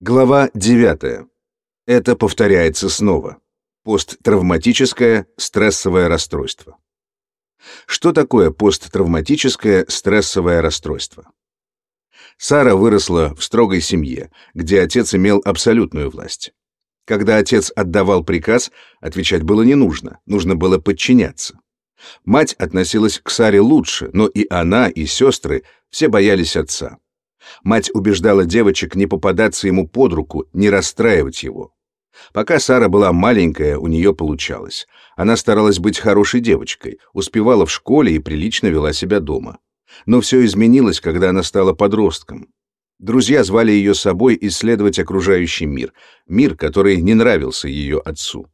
Глава 9. Это повторяется снова. Посттравматическое стрессовое расстройство. Что такое посттравматическое стрессовое расстройство? Сара выросла в строгой семье, где отец имел абсолютную власть. Когда отец отдавал приказ, отвечать было не нужно, нужно было подчиняться. Мать относилась к Саре лучше, но и она, и сестры все боялись отца. Мать убеждала девочек не попадаться ему под руку, не расстраивать его. Пока Сара была маленькая, у нее получалось. Она старалась быть хорошей девочкой, успевала в школе и прилично вела себя дома. Но все изменилось, когда она стала подростком. Друзья звали ее с собой исследовать окружающий мир, мир, который не нравился ее отцу.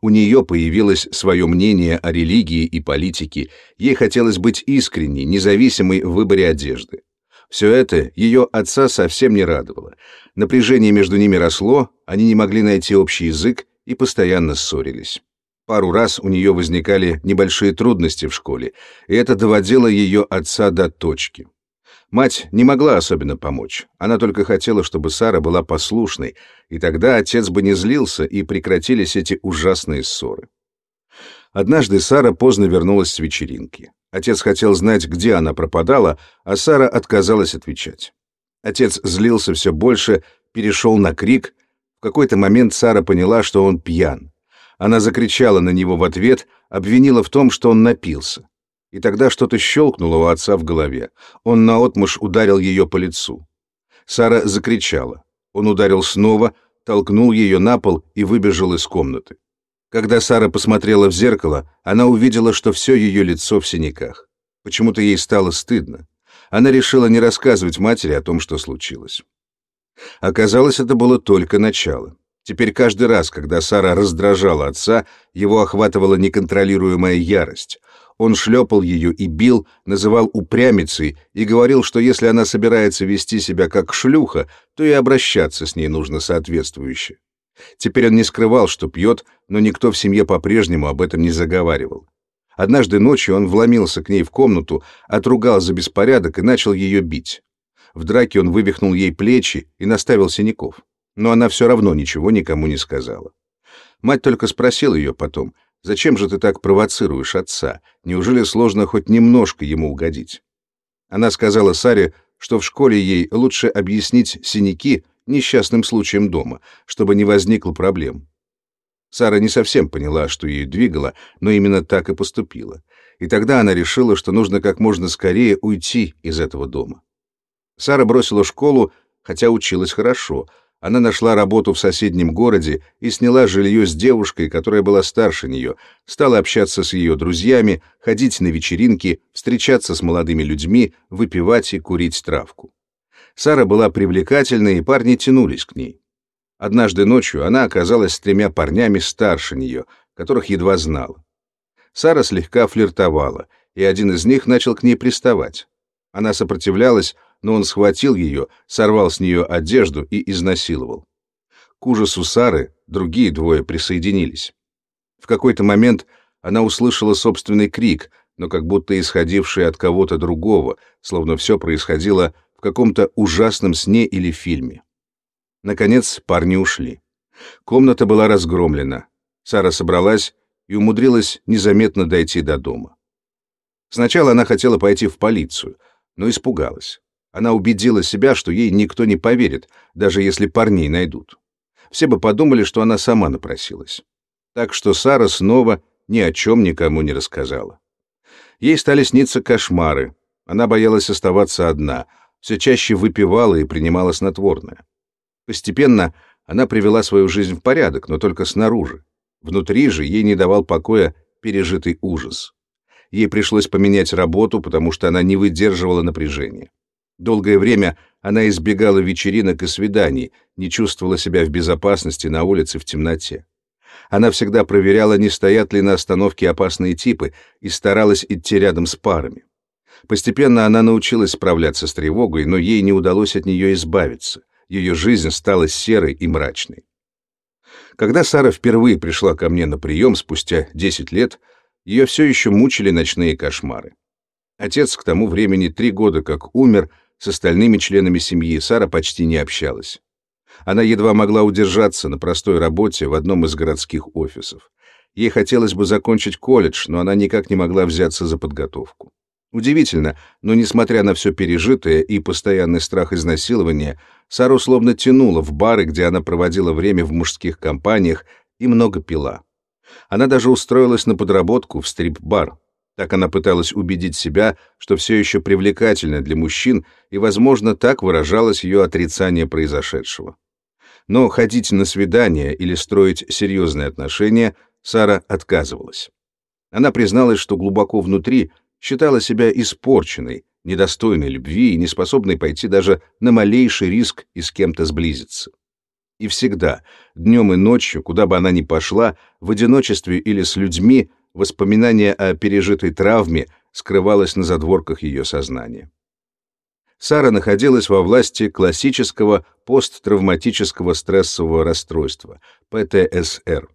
У нее появилось свое мнение о религии и политике, ей хотелось быть искренней, независимой в выборе одежды. Все это ее отца совсем не радовало. Напряжение между ними росло, они не могли найти общий язык и постоянно ссорились. Пару раз у нее возникали небольшие трудности в школе, и это доводило ее отца до точки. Мать не могла особенно помочь. Она только хотела, чтобы Сара была послушной, и тогда отец бы не злился, и прекратились эти ужасные ссоры. Однажды Сара поздно вернулась с вечеринки. Отец хотел знать, где она пропадала, а Сара отказалась отвечать. Отец злился все больше, перешел на крик. В какой-то момент Сара поняла, что он пьян. Она закричала на него в ответ, обвинила в том, что он напился. И тогда что-то щелкнуло у отца в голове. Он наотмашь ударил ее по лицу. Сара закричала. Он ударил снова, толкнул ее на пол и выбежал из комнаты. Когда Сара посмотрела в зеркало, она увидела, что все ее лицо в синяках. Почему-то ей стало стыдно. Она решила не рассказывать матери о том, что случилось. Оказалось, это было только начало. Теперь каждый раз, когда Сара раздражала отца, его охватывала неконтролируемая ярость. Он шлепал ее и бил, называл упрямицей и говорил, что если она собирается вести себя как шлюха, то и обращаться с ней нужно соответствующе. Теперь он не скрывал, что пьет, но никто в семье по-прежнему об этом не заговаривал. Однажды ночью он вломился к ней в комнату, отругал за беспорядок и начал ее бить. В драке он вывихнул ей плечи и наставил синяков. Но она все равно ничего никому не сказала. Мать только спросила ее потом, «Зачем же ты так провоцируешь отца? Неужели сложно хоть немножко ему угодить?» Она сказала Саре, что в школе ей лучше объяснить синяки несчастным случаем дома, чтобы не возникло проблем. Сара не совсем поняла, что ее двигало, но именно так и поступила. И тогда она решила, что нужно как можно скорее уйти из этого дома. Сара бросила школу, хотя училась хорошо. Она нашла работу в соседнем городе и сняла жилье с девушкой, которая была старше нее, стала общаться с ее друзьями, ходить на вечеринки, встречаться с молодыми людьми, выпивать и курить травку. Сара была привлекательной, и парни тянулись к ней. Однажды ночью она оказалась с тремя парнями старше нее, которых едва знала. Сара слегка флиртовала, и один из них начал к ней приставать. Она сопротивлялась, но он схватил ее, сорвал с нее одежду и изнасиловал. К ужасу Сары другие двое присоединились. В какой-то момент она услышала собственный крик, но как будто исходивший от кого-то другого, словно все происходило каком-то ужасном сне или фильме. Наконец парни ушли. Комната была разгромлена. Сара собралась и умудрилась незаметно дойти до дома. Сначала она хотела пойти в полицию, но испугалась. Она убедила себя, что ей никто не поверит, даже если парней найдут. Все бы подумали, что она сама напросилась. Так что Сара снова ни о чем никому не рассказала. Ей стали сниться кошмары. Она боялась оставаться одна — все чаще выпивала и принимала снотворное. Постепенно она привела свою жизнь в порядок, но только снаружи. Внутри же ей не давал покоя пережитый ужас. Ей пришлось поменять работу, потому что она не выдерживала напряжения. Долгое время она избегала вечеринок и свиданий, не чувствовала себя в безопасности на улице в темноте. Она всегда проверяла, не стоят ли на остановке опасные типы, и старалась идти рядом с парами. Постепенно она научилась справляться с тревогой, но ей не удалось от нее избавиться. Ее жизнь стала серой и мрачной. Когда Сара впервые пришла ко мне на прием спустя 10 лет, ее все еще мучили ночные кошмары. Отец к тому времени три года как умер, с остальными членами семьи Сара почти не общалась. Она едва могла удержаться на простой работе в одном из городских офисов. Ей хотелось бы закончить колледж, но она никак не могла взяться за подготовку. Удивительно, но несмотря на все пережитое и постоянный страх изнасилования, Сару словно тянуло в бары, где она проводила время в мужских компаниях и много пила. Она даже устроилась на подработку в стрип-бар. Так она пыталась убедить себя, что все еще привлекательна для мужчин, и, возможно, так выражалось ее отрицание произошедшего. Но ходить на свидания или строить серьезные отношения Сара отказывалась. Она призналась, что глубоко внутри считала себя испорченной, недостойной любви и неспособной пойти даже на малейший риск и с кем-то сблизиться. И всегда, днем и ночью, куда бы она ни пошла, в одиночестве или с людьми, воспоминание о пережитой травме скрывалось на задворках ее сознания. Сара находилась во власти классического посттравматического стрессового расстройства, ПТСР.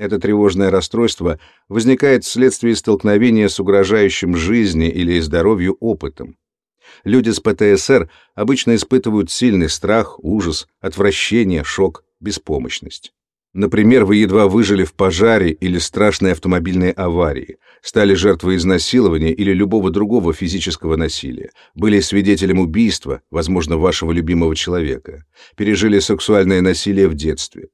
Это тревожное расстройство возникает вследствие столкновения с угрожающим жизни или здоровью опытом. Люди с ПТСР обычно испытывают сильный страх, ужас, отвращение, шок, беспомощность. Например, вы едва выжили в пожаре или страшной автомобильной аварии, стали жертвой изнасилования или любого другого физического насилия, были свидетелем убийства, возможно, вашего любимого человека, пережили сексуальное насилие в детстве,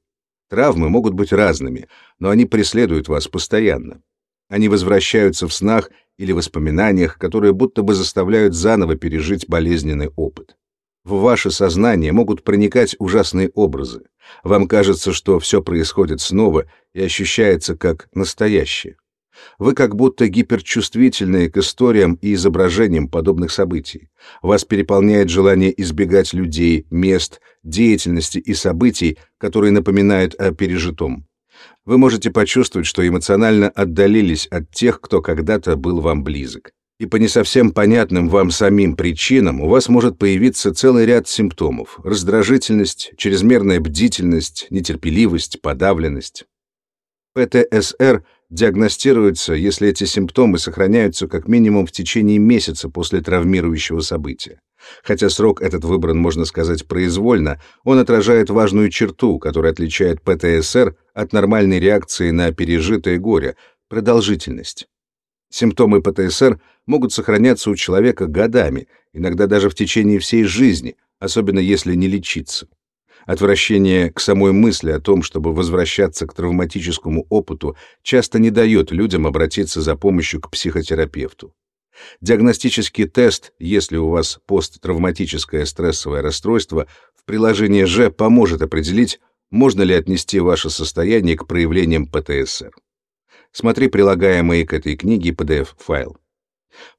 Травмы могут быть разными, но они преследуют вас постоянно. Они возвращаются в снах или воспоминаниях, которые будто бы заставляют заново пережить болезненный опыт. В ваше сознание могут проникать ужасные образы. Вам кажется, что все происходит снова и ощущается как настоящее. Вы как будто гиперчувствительны к историям и изображениям подобных событий. Вас переполняет желание избегать людей, мест, деятельности и событий, которые напоминают о пережитом. Вы можете почувствовать, что эмоционально отдалились от тех, кто когда-то был вам близок. И по не совсем понятным вам самим причинам у вас может появиться целый ряд симптомов: раздражительность, чрезмерная бдительность, нетерпеливость, подавленность. ПТСР – диагностируется, если эти симптомы сохраняются как минимум в течение месяца после травмирующего события. Хотя срок этот выбран, можно сказать, произвольно, он отражает важную черту, которая отличает ПТСР от нормальной реакции на пережитое горе – продолжительность. Симптомы ПТСР могут сохраняться у человека годами, иногда даже в течение всей жизни, особенно если не лечиться. Отвращение к самой мысли о том, чтобы возвращаться к травматическому опыту, часто не дает людям обратиться за помощью к психотерапевту. Диагностический тест, если у вас посттравматическое стрессовое расстройство, в приложении «Ж» поможет определить, можно ли отнести ваше состояние к проявлениям ПТСР. Смотри прилагаемый к этой книге PDF-файл.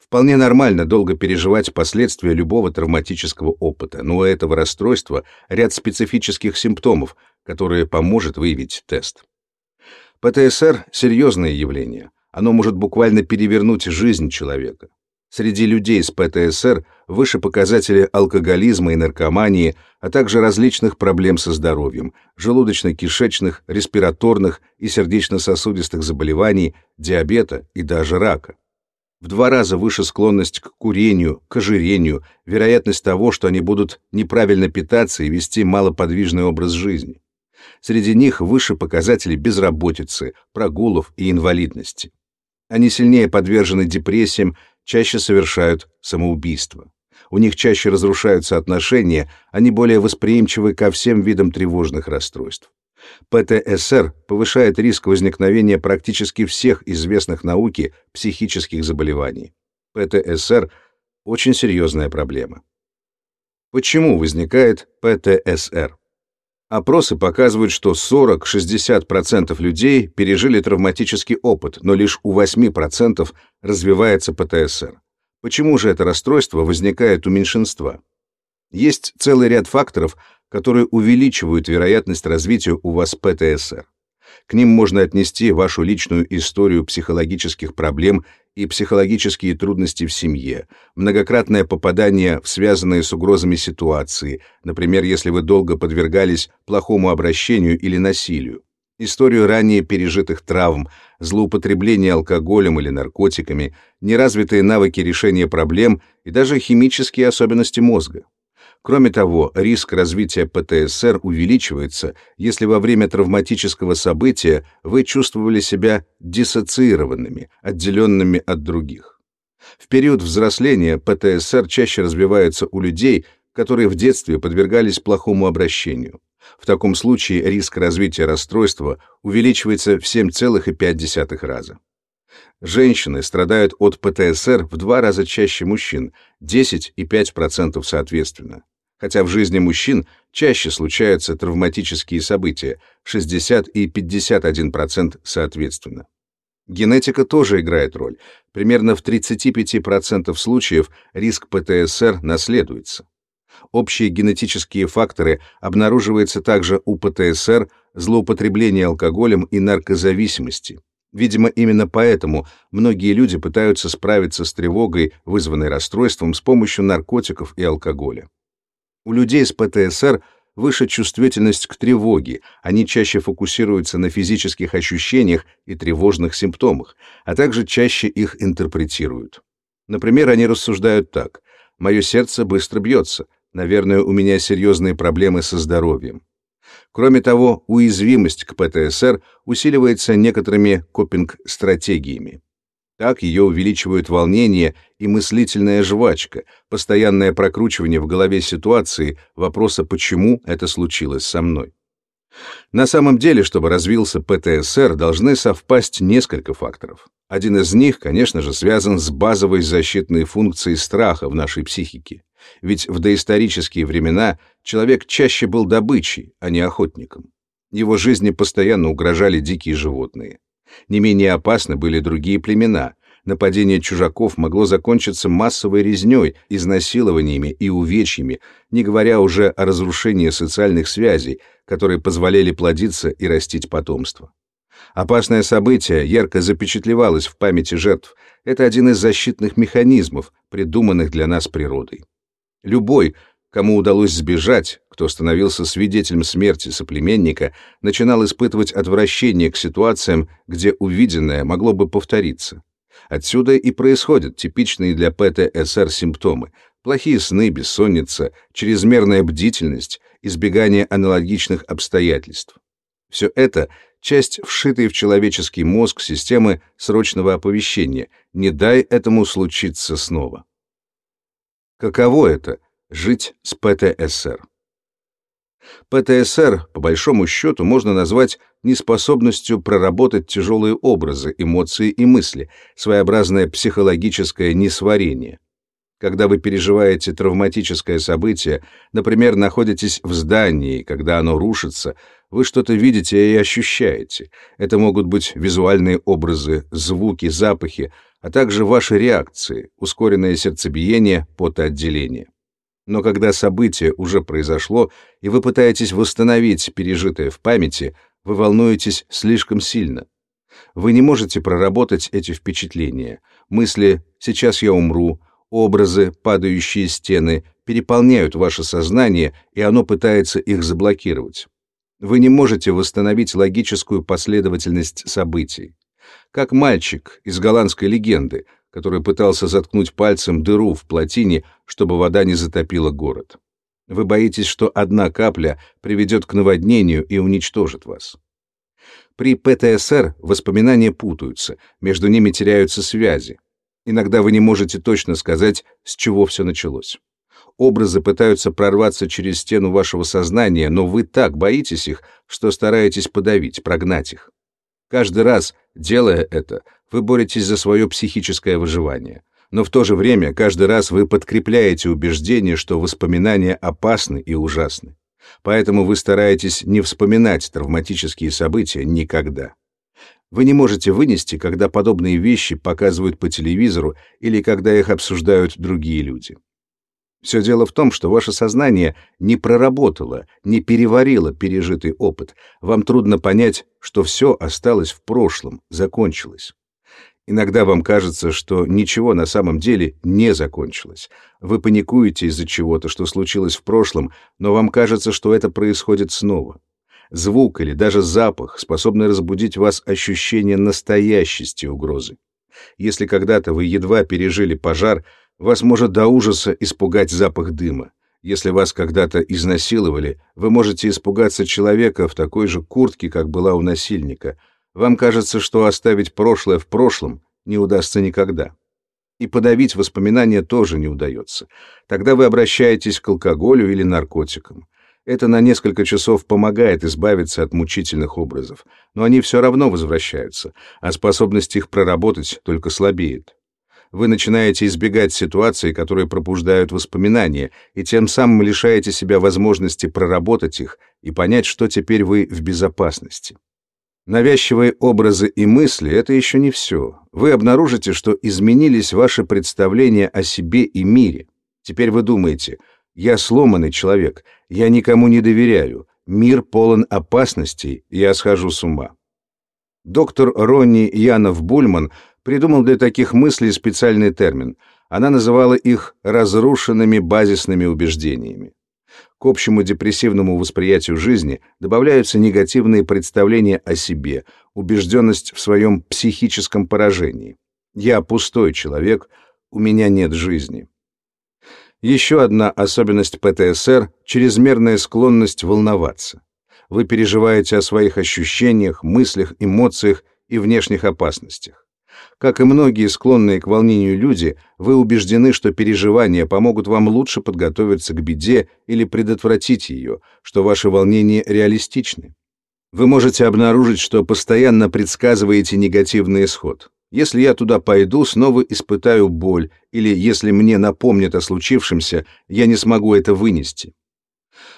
Вполне нормально долго переживать последствия любого травматического опыта, но у этого расстройства ряд специфических симптомов, которые поможет выявить тест. ПТСР — серьезное явление. Оно может буквально перевернуть жизнь человека. Среди людей с ПТСР выше показатели алкоголизма и наркомании, а также различных проблем со здоровьем, желудочно-кишечных, респираторных и сердечно-сосудистых заболеваний, диабета и даже рака в два раза выше склонность к курению, к ожирению, вероятность того, что они будут неправильно питаться и вести малоподвижный образ жизни. Среди них выше показатели безработицы, прогулов и инвалидности. Они сильнее подвержены депрессиям, чаще совершают самоубийство. У них чаще разрушаются отношения, они более восприимчивы ко всем видам тревожных расстройств. ПТСР повышает риск возникновения практически всех известных науке психических заболеваний. ПТСР – очень серьезная проблема. Почему возникает ПТСР? Опросы показывают, что 40-60% людей пережили травматический опыт, но лишь у 8% развивается ПТСР. Почему же это расстройство возникает у меньшинства? Есть целый ряд факторов, которые увеличивают вероятность развития у вас ПТСР. К ним можно отнести вашу личную историю психологических проблем и психологические трудности в семье, многократное попадание в связанные с угрозами ситуации, например, если вы долго подвергались плохому обращению или насилию, историю ранее пережитых травм, злоупотребление алкоголем или наркотиками, неразвитые навыки решения проблем и даже химические особенности мозга. Кроме того, риск развития ПТСР увеличивается, если во время травматического события вы чувствовали себя диссоциированными, отделенными от других. В период взросления ПТСР чаще развивается у людей, которые в детстве подвергались плохому обращению. В таком случае риск развития расстройства увеличивается в 7,5 раза. Женщины страдают от ПТСР в два раза чаще мужчин, 10 и 5% соответственно. Хотя в жизни мужчин чаще случаются травматические события, 60 и 51% соответственно. Генетика тоже играет роль. Примерно в 35% случаев риск ПТСР наследуется. Общие генетические факторы обнаруживаются также у ПТСР, злоупотребления алкоголем и наркозависимости. Видимо, именно поэтому многие люди пытаются справиться с тревогой, вызванной расстройством, с помощью наркотиков и алкоголя. У людей с ПТСР выше чувствительность к тревоге, они чаще фокусируются на физических ощущениях и тревожных симптомах, а также чаще их интерпретируют. Например, они рассуждают так: «Мое сердце быстро бьется, наверное, у меня серьезные проблемы со здоровьем». Кроме того, уязвимость к ПТСР усиливается некоторыми копинг-стратегиями. Так ее увеличивают волнение и мыслительная жвачка, постоянное прокручивание в голове ситуации, вопроса «почему это случилось со мной?». На самом деле, чтобы развился ПТСР, должны совпасть несколько факторов. Один из них, конечно же, связан с базовой защитной функцией страха в нашей психике. Ведь в доисторические времена человек чаще был добычей, а не охотником. Его жизни постоянно угрожали дикие животные. Не менее опасны были другие племена. Нападение чужаков могло закончиться массовой резнёй, изнасилованиями и увечьями, не говоря уже о разрушении социальных связей, которые позволяли плодиться и растить потомство. Опасное событие ярко запечатлевалось в памяти жертв. Это один из защитных механизмов, придуманных для нас природой. Любой, кому удалось сбежать, кто становился свидетелем смерти соплеменника, начинал испытывать отвращение к ситуациям, где увиденное могло бы повториться. Отсюда и происходят типичные для ПТСР симптомы: плохие сны, бессонница, чрезмерная бдительность, избегание аналогичных обстоятельств. Все это часть вшитой в человеческий мозг системы срочного оповещения. Не дай этому случиться снова. Каково это — жить с ПТСР? ПТСР, по большому счету, можно назвать неспособностью проработать тяжелые образы, эмоции и мысли, своеобразное психологическое несварение. Когда вы переживаете травматическое событие, например, находитесь в здании, когда оно рушится, вы что-то видите и ощущаете. Это могут быть визуальные образы, звуки, запахи, а также ваши реакции, ускоренное сердцебиение, потоотделение. Но когда событие уже произошло, и вы пытаетесь восстановить пережитое в памяти, вы волнуетесь слишком сильно. Вы не можете проработать эти впечатления. Мысли «сейчас я умру», образы, падающие стены переполняют ваше сознание, и оно пытается их заблокировать. Вы не можете восстановить логическую последовательность событий как мальчик из голландской легенды, который пытался заткнуть пальцем дыру в плотине, чтобы вода не затопила город. Вы боитесь, что одна капля приведет к наводнению и уничтожит вас. При ПТСР воспоминания путаются, между ними теряются связи. Иногда вы не можете точно сказать, с чего все началось. Образы пытаются прорваться через стену вашего сознания, но вы так боитесь их, что стараетесь подавить, прогнать их. Каждый раз, делая это, вы боретесь за свое психическое выживание. Но в то же время каждый раз вы подкрепляете убеждение, что воспоминания опасны и ужасны. Поэтому вы стараетесь не вспоминать травматические события никогда. Вы не можете вынести, когда подобные вещи показывают по телевизору или когда их обсуждают другие люди. Все дело в том, что ваше сознание не проработало, не переварило пережитый опыт. Вам трудно понять, что все осталось в прошлом, закончилось. Иногда вам кажется, что ничего на самом деле не закончилось. Вы паникуете из-за чего-то, что случилось в прошлом, но вам кажется, что это происходит снова. Звук или даже запах способны разбудить в вас ощущение настоящести угрозы. Если когда-то вы едва пережили пожар, вас может до ужаса испугать запах дыма. Если вас когда-то изнасиловали, вы можете испугаться человека в такой же куртке, как была у насильника. Вам кажется, что оставить прошлое в прошлом не удастся никогда. И подавить воспоминания тоже не удается. Тогда вы обращаетесь к алкоголю или наркотикам. Это на несколько часов помогает избавиться от мучительных образов, но они все равно возвращаются, а способность их проработать только слабеет вы начинаете избегать ситуаций, которые пробуждают воспоминания, и тем самым лишаете себя возможности проработать их и понять, что теперь вы в безопасности. Навязчивые образы и мысли — это еще не все. Вы обнаружите, что изменились ваши представления о себе и мире. Теперь вы думаете, я сломанный человек, я никому не доверяю, мир полон опасностей, я схожу с ума. Доктор Ронни Янов-Бульман придумал для таких мыслей специальный термин. Она называла их разрушенными базисными убеждениями. К общему депрессивному восприятию жизни добавляются негативные представления о себе, убежденность в своем психическом поражении. «Я пустой человек, у меня нет жизни». Еще одна особенность ПТСР – чрезмерная склонность волноваться. Вы переживаете о своих ощущениях, мыслях, эмоциях и внешних опасностях. Как и многие склонные к волнению люди, вы убеждены, что переживания помогут вам лучше подготовиться к беде или предотвратить ее, что ваши волнения реалистичны. Вы можете обнаружить, что постоянно предсказываете негативный исход. Если я туда пойду, снова испытаю боль, или если мне напомнят о случившемся, я не смогу это вынести.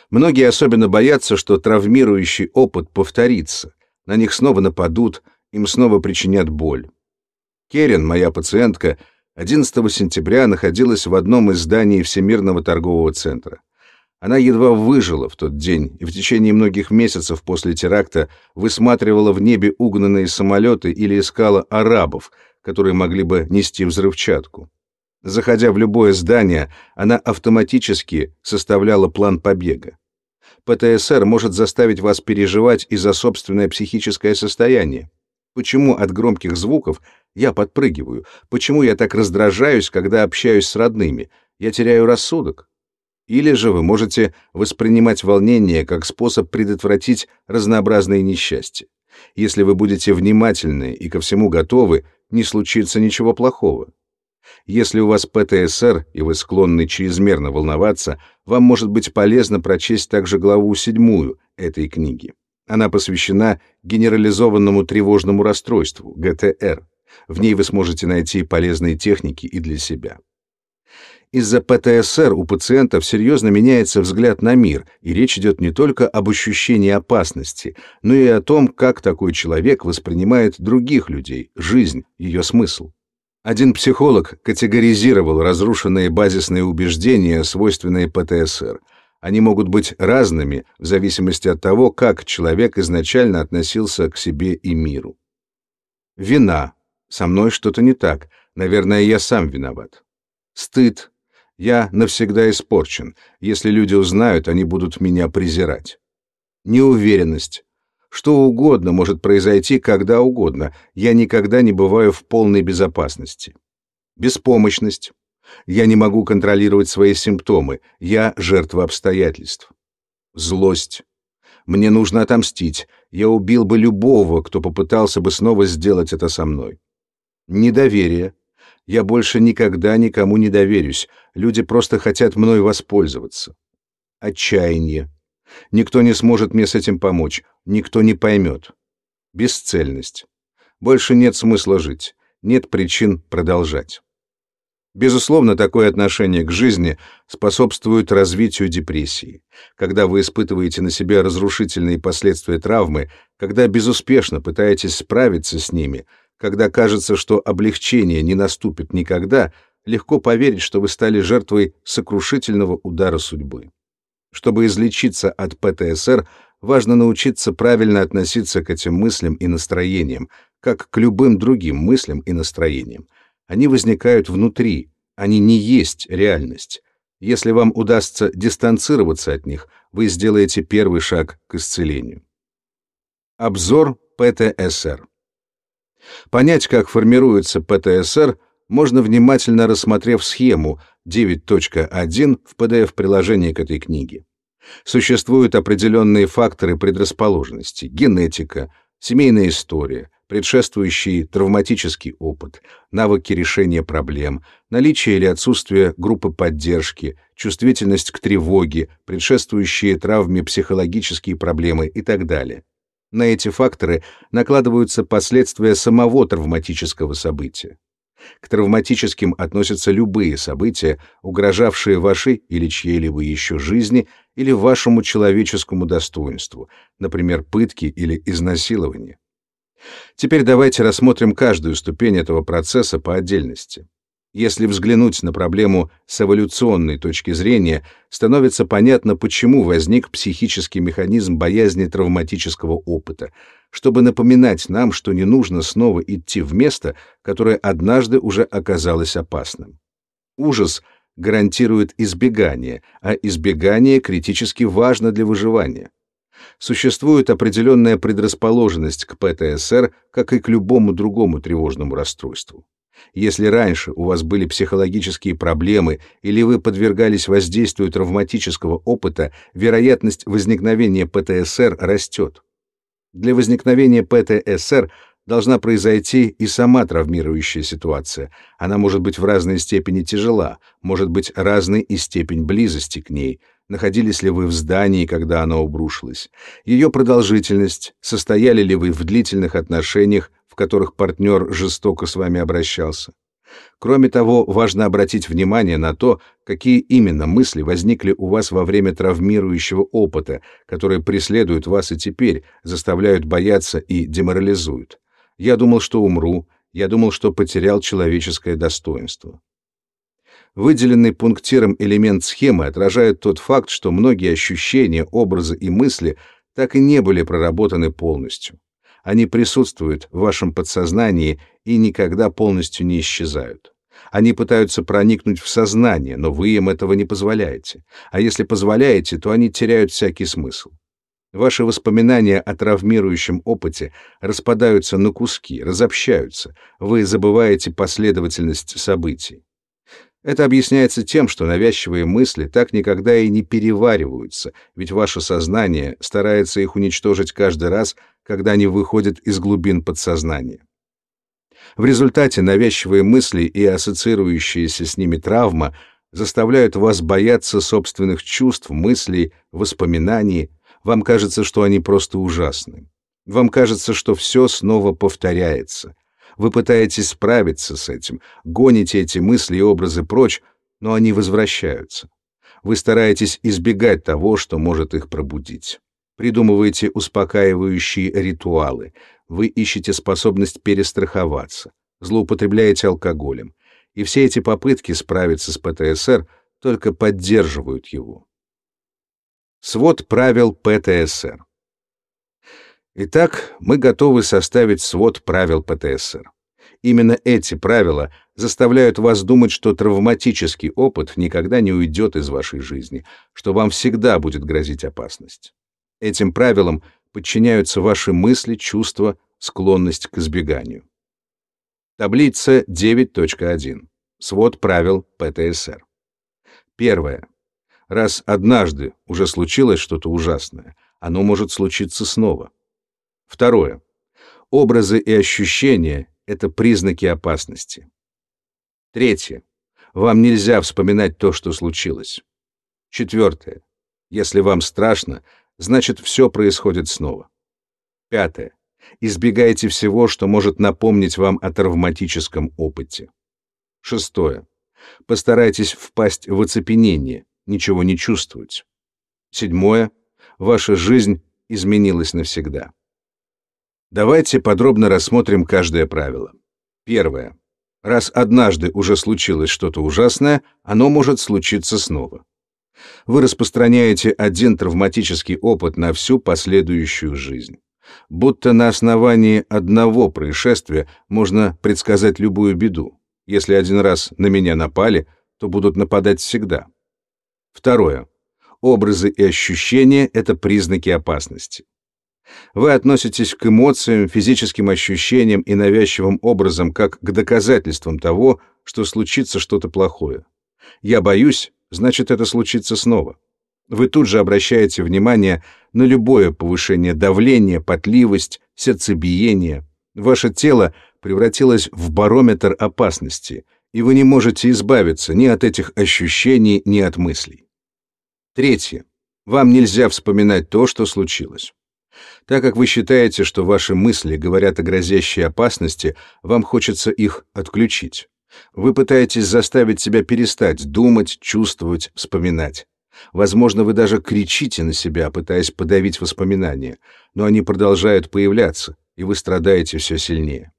Многие особенно боятся, что травмирующий опыт повторится, на них снова нападут, им снова причинят боль. Керен, моя пациентка, 11 сентября находилась в одном из зданий Всемирного торгового центра. Она едва выжила в тот день и в течение многих месяцев после теракта высматривала в небе угнанные самолеты или искала арабов, которые могли бы нести взрывчатку. Заходя в любое здание, она автоматически составляла план побега. ПТСР может заставить вас переживать и за собственное психическое состояние. Почему от громких звуков я подпрыгиваю? Почему я так раздражаюсь, когда общаюсь с родными? Я теряю рассудок? Или же вы можете воспринимать волнение как способ предотвратить разнообразные несчастья. Если вы будете внимательны и ко всему готовы, не случится ничего плохого. Если у вас ПТСР и вы склонны чрезмерно волноваться, вам может быть полезно прочесть также главу седьмую этой книги. Она посвящена генерализованному тревожному расстройству, ГТР. В ней вы сможете найти полезные техники и для себя. Из-за ПТСР у пациентов серьезно меняется взгляд на мир, и речь идет не только об ощущении опасности, но и о том, как такой человек воспринимает других людей, жизнь, ее смысл. Один психолог категоризировал разрушенные базисные убеждения, свойственные ПТСР – они могут быть разными в зависимости от того, как человек изначально относился к себе и миру. Вина. Со мной что-то не так. Наверное, я сам виноват. Стыд. Я навсегда испорчен. Если люди узнают, они будут меня презирать. Неуверенность. Что угодно может произойти когда угодно. Я никогда не бываю в полной безопасности. Беспомощность. Я не могу контролировать свои симптомы. Я жертва обстоятельств. Злость. Мне нужно отомстить. Я убил бы любого, кто попытался бы снова сделать это со мной. Недоверие. Я больше никогда никому не доверюсь. Люди просто хотят мной воспользоваться. Отчаяние. Никто не сможет мне с этим помочь. Никто не поймет. Бесцельность. Больше нет смысла жить. Нет причин продолжать. Безусловно, такое отношение к жизни способствует развитию депрессии. Когда вы испытываете на себе разрушительные последствия травмы, когда безуспешно пытаетесь справиться с ними, когда кажется, что облегчение не наступит никогда, легко поверить, что вы стали жертвой сокрушительного удара судьбы. Чтобы излечиться от ПТСР, важно научиться правильно относиться к этим мыслям и настроениям, как к любым другим мыслям и настроениям. Они возникают внутри, они не есть реальность. Если вам удастся дистанцироваться от них, вы сделаете первый шаг к исцелению. Обзор ПТСР. Понять, как формируется ПТСР, можно внимательно рассмотрев схему, 9.1 в PDF-приложении к этой книге. Существуют определенные факторы предрасположенности, генетика, семейная история, предшествующий травматический опыт, навыки решения проблем, наличие или отсутствие группы поддержки, чувствительность к тревоге, предшествующие травме психологические проблемы и так далее. На эти факторы накладываются последствия самого травматического события. К травматическим относятся любые события, угрожавшие вашей или чьей-либо еще жизни или вашему человеческому достоинству, например, пытки или изнасилование. Теперь давайте рассмотрим каждую ступень этого процесса по отдельности. Если взглянуть на проблему с эволюционной точки зрения, становится понятно, почему возник психический механизм боязни травматического опыта, чтобы напоминать нам, что не нужно снова идти в место, которое однажды уже оказалось опасным. Ужас гарантирует избегание, а избегание критически важно для выживания. Существует определенная предрасположенность к ПТСР, как и к любому другому тревожному расстройству. Если раньше у вас были психологические проблемы или вы подвергались воздействию травматического опыта, вероятность возникновения ПТСР растет. Для возникновения ПТСР должна произойти и сама травмирующая ситуация. Она может быть в разной степени тяжела, может быть разной и степень близости к ней. Находились ли вы в здании, когда оно обрушилось? Ее продолжительность, состояли ли вы в длительных отношениях, в которых партнер жестоко с вами обращался. Кроме того, важно обратить внимание на то, какие именно мысли возникли у вас во время травмирующего опыта, которые преследуют вас и теперь, заставляют бояться и деморализуют. Я думал, что умру, я думал, что потерял человеческое достоинство. Выделенный пунктиром элемент схемы отражает тот факт, что многие ощущения, образы и мысли так и не были проработаны полностью. Они присутствуют в вашем подсознании и никогда полностью не исчезают. Они пытаются проникнуть в сознание, но вы им этого не позволяете. А если позволяете, то они теряют всякий смысл. Ваши воспоминания о травмирующем опыте распадаются на куски, разобщаются. Вы забываете последовательность событий. Это объясняется тем, что навязчивые мысли так никогда и не перевариваются, ведь ваше сознание старается их уничтожить каждый раз, когда они выходят из глубин подсознания. В результате навязчивые мысли и ассоциирующиеся с ними травма заставляют вас бояться собственных чувств, мыслей, воспоминаний. Вам кажется, что они просто ужасны. Вам кажется, что все снова повторяется. Вы пытаетесь справиться с этим, гоните эти мысли и образы прочь, но они возвращаются. Вы стараетесь избегать того, что может их пробудить. Придумываете успокаивающие ритуалы. Вы ищете способность перестраховаться. Злоупотребляете алкоголем. И все эти попытки справиться с ПТСР только поддерживают его. Свод правил ПТСР. Итак, мы готовы составить свод правил ПТСР. Именно эти правила заставляют вас думать, что травматический опыт никогда не уйдет из вашей жизни, что вам всегда будет грозить опасность. Этим правилам подчиняются ваши мысли, чувства, склонность к избеганию. Таблица 9.1. Свод правил ПТСР. Первое. Раз однажды уже случилось что-то ужасное, оно может случиться снова. Второе. Образы и ощущения — это признаки опасности. Третье. Вам нельзя вспоминать то, что случилось. Четвертое. Если вам страшно, значит, все происходит снова. Пятое. Избегайте всего, что может напомнить вам о травматическом опыте. Шестое. Постарайтесь впасть в оцепенение, ничего не чувствовать. Седьмое. Ваша жизнь изменилась навсегда. Давайте подробно рассмотрим каждое правило. Первое. Раз однажды уже случилось что-то ужасное, оно может случиться снова. Вы распространяете один травматический опыт на всю последующую жизнь. Будто на основании одного происшествия можно предсказать любую беду. Если один раз на меня напали, то будут нападать всегда. Второе. Образы и ощущения — это признаки опасности. Вы относитесь к эмоциям, физическим ощущениям и навязчивым образом как к доказательствам того, что случится что-то плохое. Я боюсь, значит это случится снова. Вы тут же обращаете внимание на любое повышение давления, потливость, сердцебиение. Ваше тело превратилось в барометр опасности, и вы не можете избавиться ни от этих ощущений, ни от мыслей. Третье. Вам нельзя вспоминать то, что случилось. Так как вы считаете, что ваши мысли говорят о грозящей опасности, вам хочется их отключить. Вы пытаетесь заставить себя перестать думать, чувствовать, вспоминать. Возможно, вы даже кричите на себя, пытаясь подавить воспоминания, но они продолжают появляться, и вы страдаете все сильнее.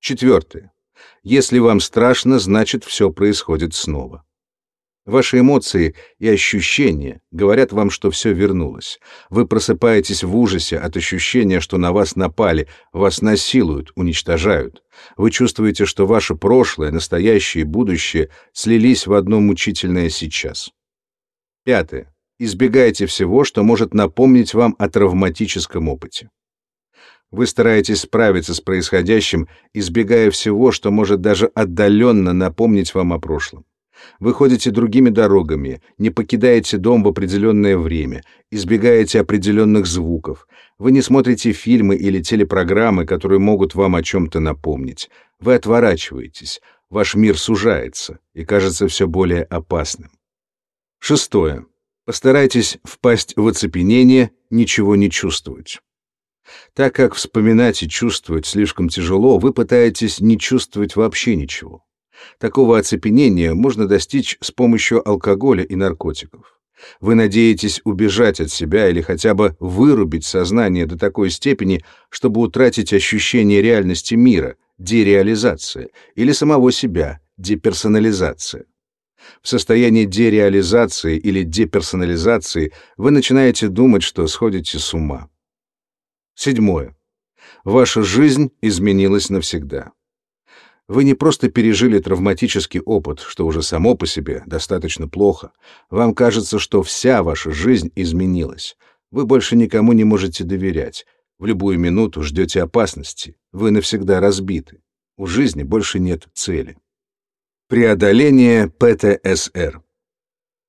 Четвертое. Если вам страшно, значит, все происходит снова. Ваши эмоции и ощущения говорят вам, что все вернулось. Вы просыпаетесь в ужасе от ощущения, что на вас напали, вас насилуют, уничтожают. Вы чувствуете, что ваше прошлое, настоящее и будущее слились в одно мучительное сейчас. Пятое. Избегайте всего, что может напомнить вам о травматическом опыте. Вы стараетесь справиться с происходящим, избегая всего, что может даже отдаленно напомнить вам о прошлом. Вы ходите другими дорогами, не покидаете дом в определенное время, избегаете определенных звуков. Вы не смотрите фильмы или телепрограммы, которые могут вам о чем-то напомнить. Вы отворачиваетесь, ваш мир сужается и кажется все более опасным. Шестое. Постарайтесь впасть в оцепенение, ничего не чувствовать. Так как вспоминать и чувствовать слишком тяжело, вы пытаетесь не чувствовать вообще ничего. Такого оцепенения можно достичь с помощью алкоголя и наркотиков. Вы надеетесь убежать от себя или хотя бы вырубить сознание до такой степени, чтобы утратить ощущение реальности мира, дереализация, или самого себя, деперсонализация. В состоянии дереализации или деперсонализации вы начинаете думать, что сходите с ума. Седьмое. Ваша жизнь изменилась навсегда. Вы не просто пережили травматический опыт, что уже само по себе достаточно плохо. Вам кажется, что вся ваша жизнь изменилась. Вы больше никому не можете доверять. В любую минуту ждете опасности. Вы навсегда разбиты. У жизни больше нет цели. Преодоление ПТСР.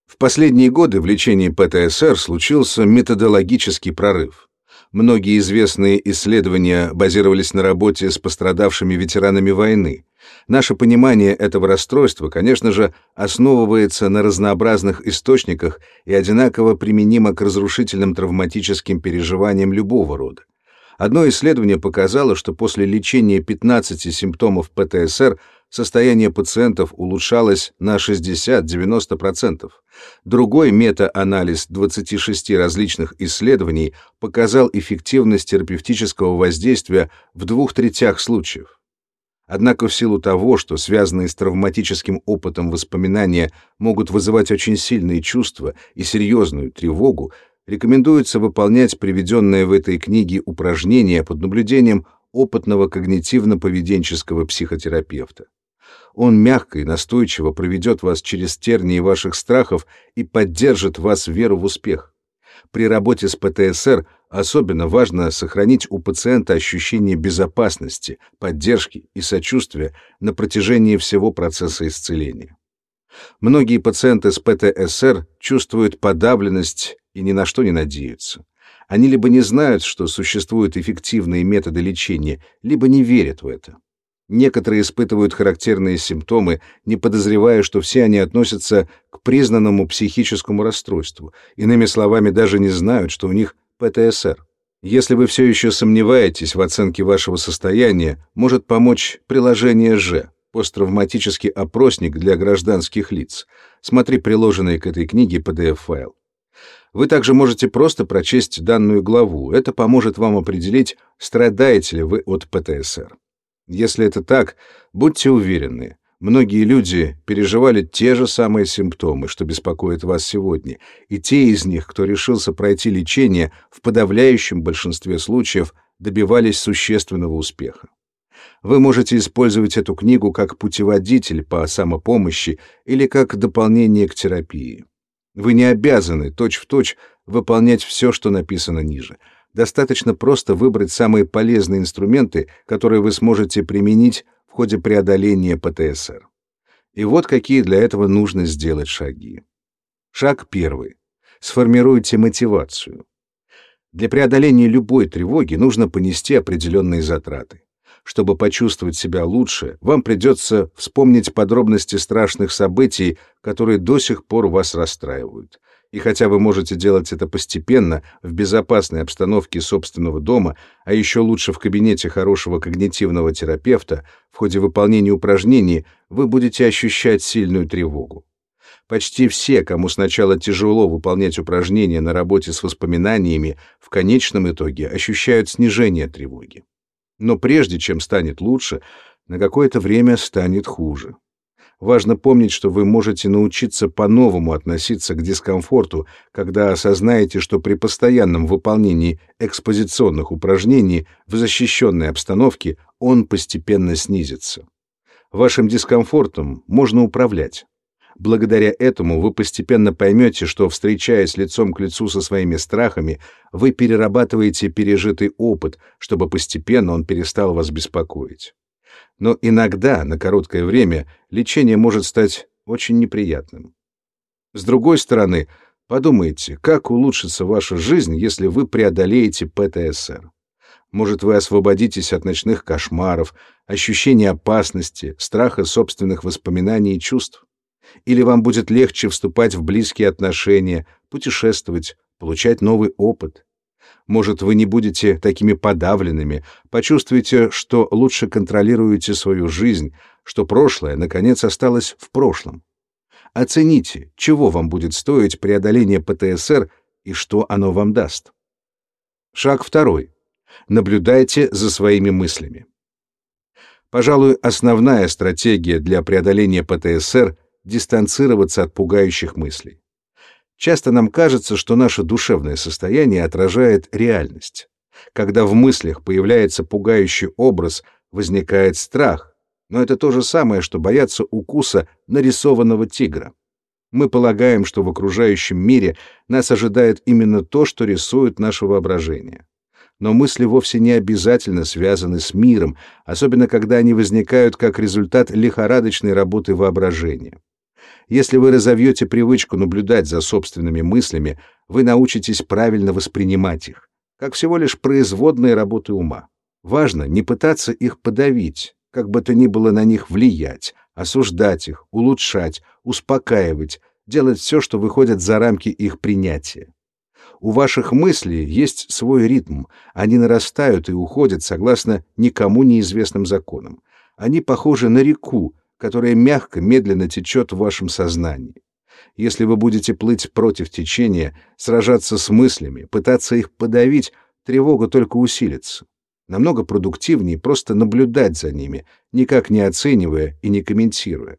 В последние годы в лечении ПТСР случился методологический прорыв. Многие известные исследования базировались на работе с пострадавшими ветеранами войны. Наше понимание этого расстройства, конечно же, основывается на разнообразных источниках и одинаково применимо к разрушительным травматическим переживаниям любого рода. Одно исследование показало, что после лечения 15 симптомов ПТСР состояние пациентов улучшалось на 60-90%. Другой мета-анализ 26 различных исследований показал эффективность терапевтического воздействия в двух третях случаев. Однако в силу того, что связанные с травматическим опытом воспоминания могут вызывать очень сильные чувства и серьезную тревогу, рекомендуется выполнять приведенные в этой книге упражнения под наблюдением опытного когнитивно-поведенческого психотерапевта. Он мягко и настойчиво проведет вас через тернии ваших страхов и поддержит вас веру в успех. При работе с ПТСР особенно важно сохранить у пациента ощущение безопасности, поддержки и сочувствия на протяжении всего процесса исцеления. Многие пациенты с ПТСР чувствуют подавленность и ни на что не надеются. Они либо не знают, что существуют эффективные методы лечения, либо не верят в это. Некоторые испытывают характерные симптомы, не подозревая, что все они относятся к признанному психическому расстройству. Иными словами, даже не знают, что у них ПТСР. Если вы все еще сомневаетесь в оценке вашего состояния, может помочь приложение «Ж» — посттравматический опросник для гражданских лиц. Смотри приложенный к этой книге PDF-файл. Вы также можете просто прочесть данную главу. Это поможет вам определить, страдаете ли вы от ПТСР. Если это так, будьте уверены, многие люди переживали те же самые симптомы, что беспокоят вас сегодня, и те из них, кто решился пройти лечение, в подавляющем большинстве случаев добивались существенного успеха. Вы можете использовать эту книгу как путеводитель по самопомощи или как дополнение к терапии. Вы не обязаны точь-в-точь точь выполнять все, что написано ниже — Достаточно просто выбрать самые полезные инструменты, которые вы сможете применить в ходе преодоления ПТСР. И вот какие для этого нужно сделать шаги. Шаг первый. Сформируйте мотивацию. Для преодоления любой тревоги нужно понести определенные затраты. Чтобы почувствовать себя лучше, вам придется вспомнить подробности страшных событий, которые до сих пор вас расстраивают. И хотя вы можете делать это постепенно, в безопасной обстановке собственного дома, а еще лучше в кабинете хорошего когнитивного терапевта, в ходе выполнения упражнений вы будете ощущать сильную тревогу. Почти все, кому сначала тяжело выполнять упражнения на работе с воспоминаниями, в конечном итоге ощущают снижение тревоги. Но прежде чем станет лучше, на какое-то время станет хуже. Важно помнить, что вы можете научиться по-новому относиться к дискомфорту, когда осознаете, что при постоянном выполнении экспозиционных упражнений в защищенной обстановке он постепенно снизится. Вашим дискомфортом можно управлять. Благодаря этому вы постепенно поймете, что, встречаясь лицом к лицу со своими страхами, вы перерабатываете пережитый опыт, чтобы постепенно он перестал вас беспокоить. Но иногда, на короткое время, лечение может стать очень неприятным. С другой стороны, подумайте, как улучшится ваша жизнь, если вы преодолеете ПТСР. Может, вы освободитесь от ночных кошмаров, ощущения опасности, страха собственных воспоминаний и чувств. Или вам будет легче вступать в близкие отношения, путешествовать, получать новый опыт. Может, вы не будете такими подавленными, почувствуете, что лучше контролируете свою жизнь, что прошлое, наконец, осталось в прошлом. Оцените, чего вам будет стоить преодоление ПТСР и что оно вам даст. Шаг второй. Наблюдайте за своими мыслями. Пожалуй, основная стратегия для преодоления ПТСР дистанцироваться от пугающих мыслей. Часто нам кажется, что наше душевное состояние отражает реальность. Когда в мыслях появляется пугающий образ, возникает страх, но это то же самое, что бояться укуса нарисованного тигра. Мы полагаем, что в окружающем мире нас ожидает именно то, что рисует наше воображение. Но мысли вовсе не обязательно связаны с миром, особенно когда они возникают как результат лихорадочной работы воображения. Если вы разовьете привычку наблюдать за собственными мыслями, вы научитесь правильно воспринимать их, как всего лишь производные работы ума. Важно не пытаться их подавить, как бы то ни было на них влиять, осуждать их, улучшать, успокаивать, делать все, что выходит за рамки их принятия. У ваших мыслей есть свой ритм, они нарастают и уходят согласно никому неизвестным законам. Они похожи на реку, которая мягко, медленно течет в вашем сознании. Если вы будете плыть против течения, сражаться с мыслями, пытаться их подавить, тревога только усилится. Намного продуктивнее просто наблюдать за ними, никак не оценивая и не комментируя.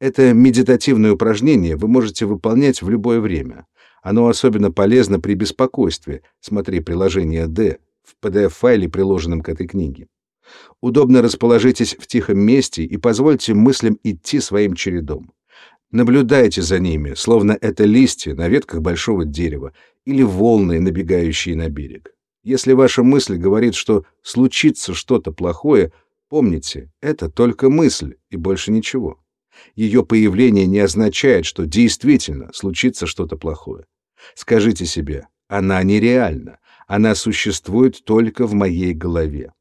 Это медитативное упражнение вы можете выполнять в любое время. Оно особенно полезно при беспокойстве. Смотри приложение D в PDF-файле, приложенном к этой книге. Удобно расположитесь в тихом месте и позвольте мыслям идти своим чередом. Наблюдайте за ними, словно это листья на ветках большого дерева или волны, набегающие на берег. Если ваша мысль говорит, что случится что-то плохое, помните, это только мысль и больше ничего. Ее появление не означает, что действительно случится что-то плохое. Скажите себе, она нереальна, она существует только в моей голове.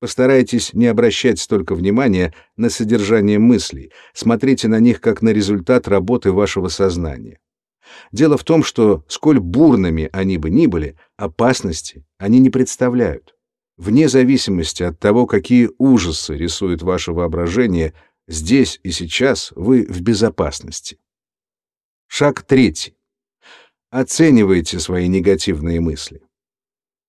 Постарайтесь не обращать столько внимания на содержание мыслей, смотрите на них как на результат работы вашего сознания. Дело в том, что, сколь бурными они бы ни были, опасности они не представляют. Вне зависимости от того, какие ужасы рисует ваше воображение, здесь и сейчас вы в безопасности. Шаг третий. Оценивайте свои негативные мысли.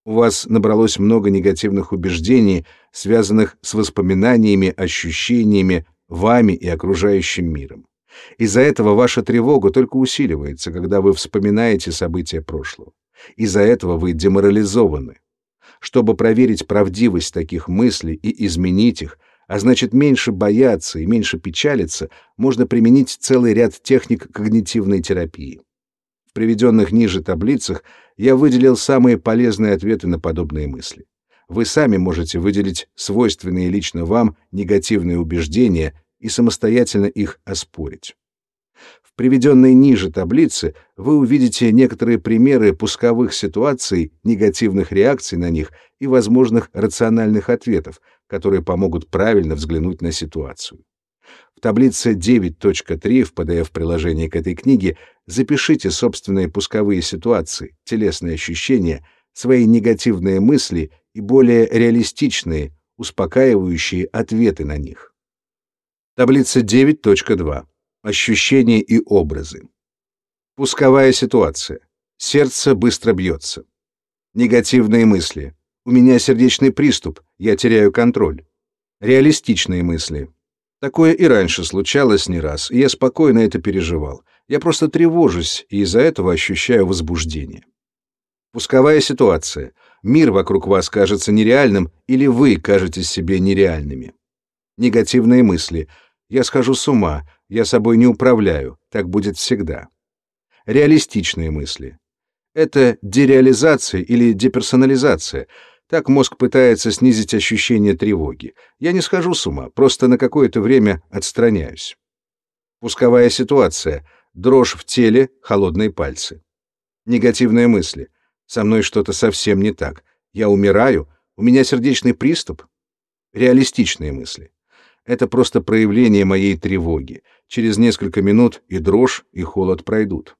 У вас набралось много негативных убеждений, связанных с воспоминаниями, ощущениями, вами и окружающим миром. Из-за этого ваша тревога только усиливается, когда вы вспоминаете события прошлого. Из-за этого вы деморализованы. Чтобы проверить правдивость таких мыслей и изменить их, а значит меньше бояться и меньше печалиться, можно применить целый ряд техник когнитивной терапии. В приведенных ниже таблицах я выделил самые полезные ответы на подобные мысли. Вы сами можете выделить свойственные лично вам негативные убеждения и самостоятельно их оспорить. В приведенной ниже таблице вы увидите некоторые примеры пусковых ситуаций, негативных реакций на них и возможных рациональных ответов, которые помогут правильно взглянуть на ситуацию. В таблице 9.3 в PDF-приложении к этой книге запишите собственные пусковые ситуации, телесные ощущения, свои негативные мысли и более реалистичные, успокаивающие ответы на них. Таблица 9.2. Ощущения и образы. Пусковая ситуация. Сердце быстро бьется. Негативные мысли. У меня сердечный приступ, я теряю контроль. Реалистичные мысли. Такое и раньше случалось не раз, и я спокойно это переживал. Я просто тревожусь, и из-за этого ощущаю возбуждение. Пусковая ситуация. Мир вокруг вас кажется нереальным, или вы кажетесь себе нереальными. Негативные мысли. Я схожу с ума, я собой не управляю, так будет всегда. Реалистичные мысли. Это дереализация или деперсонализация — так мозг пытается снизить ощущение тревоги. Я не схожу с ума, просто на какое-то время отстраняюсь. Пусковая ситуация. Дрожь в теле, холодные пальцы. Негативные мысли. Со мной что-то совсем не так. Я умираю, у меня сердечный приступ. Реалистичные мысли. Это просто проявление моей тревоги. Через несколько минут и дрожь, и холод пройдут.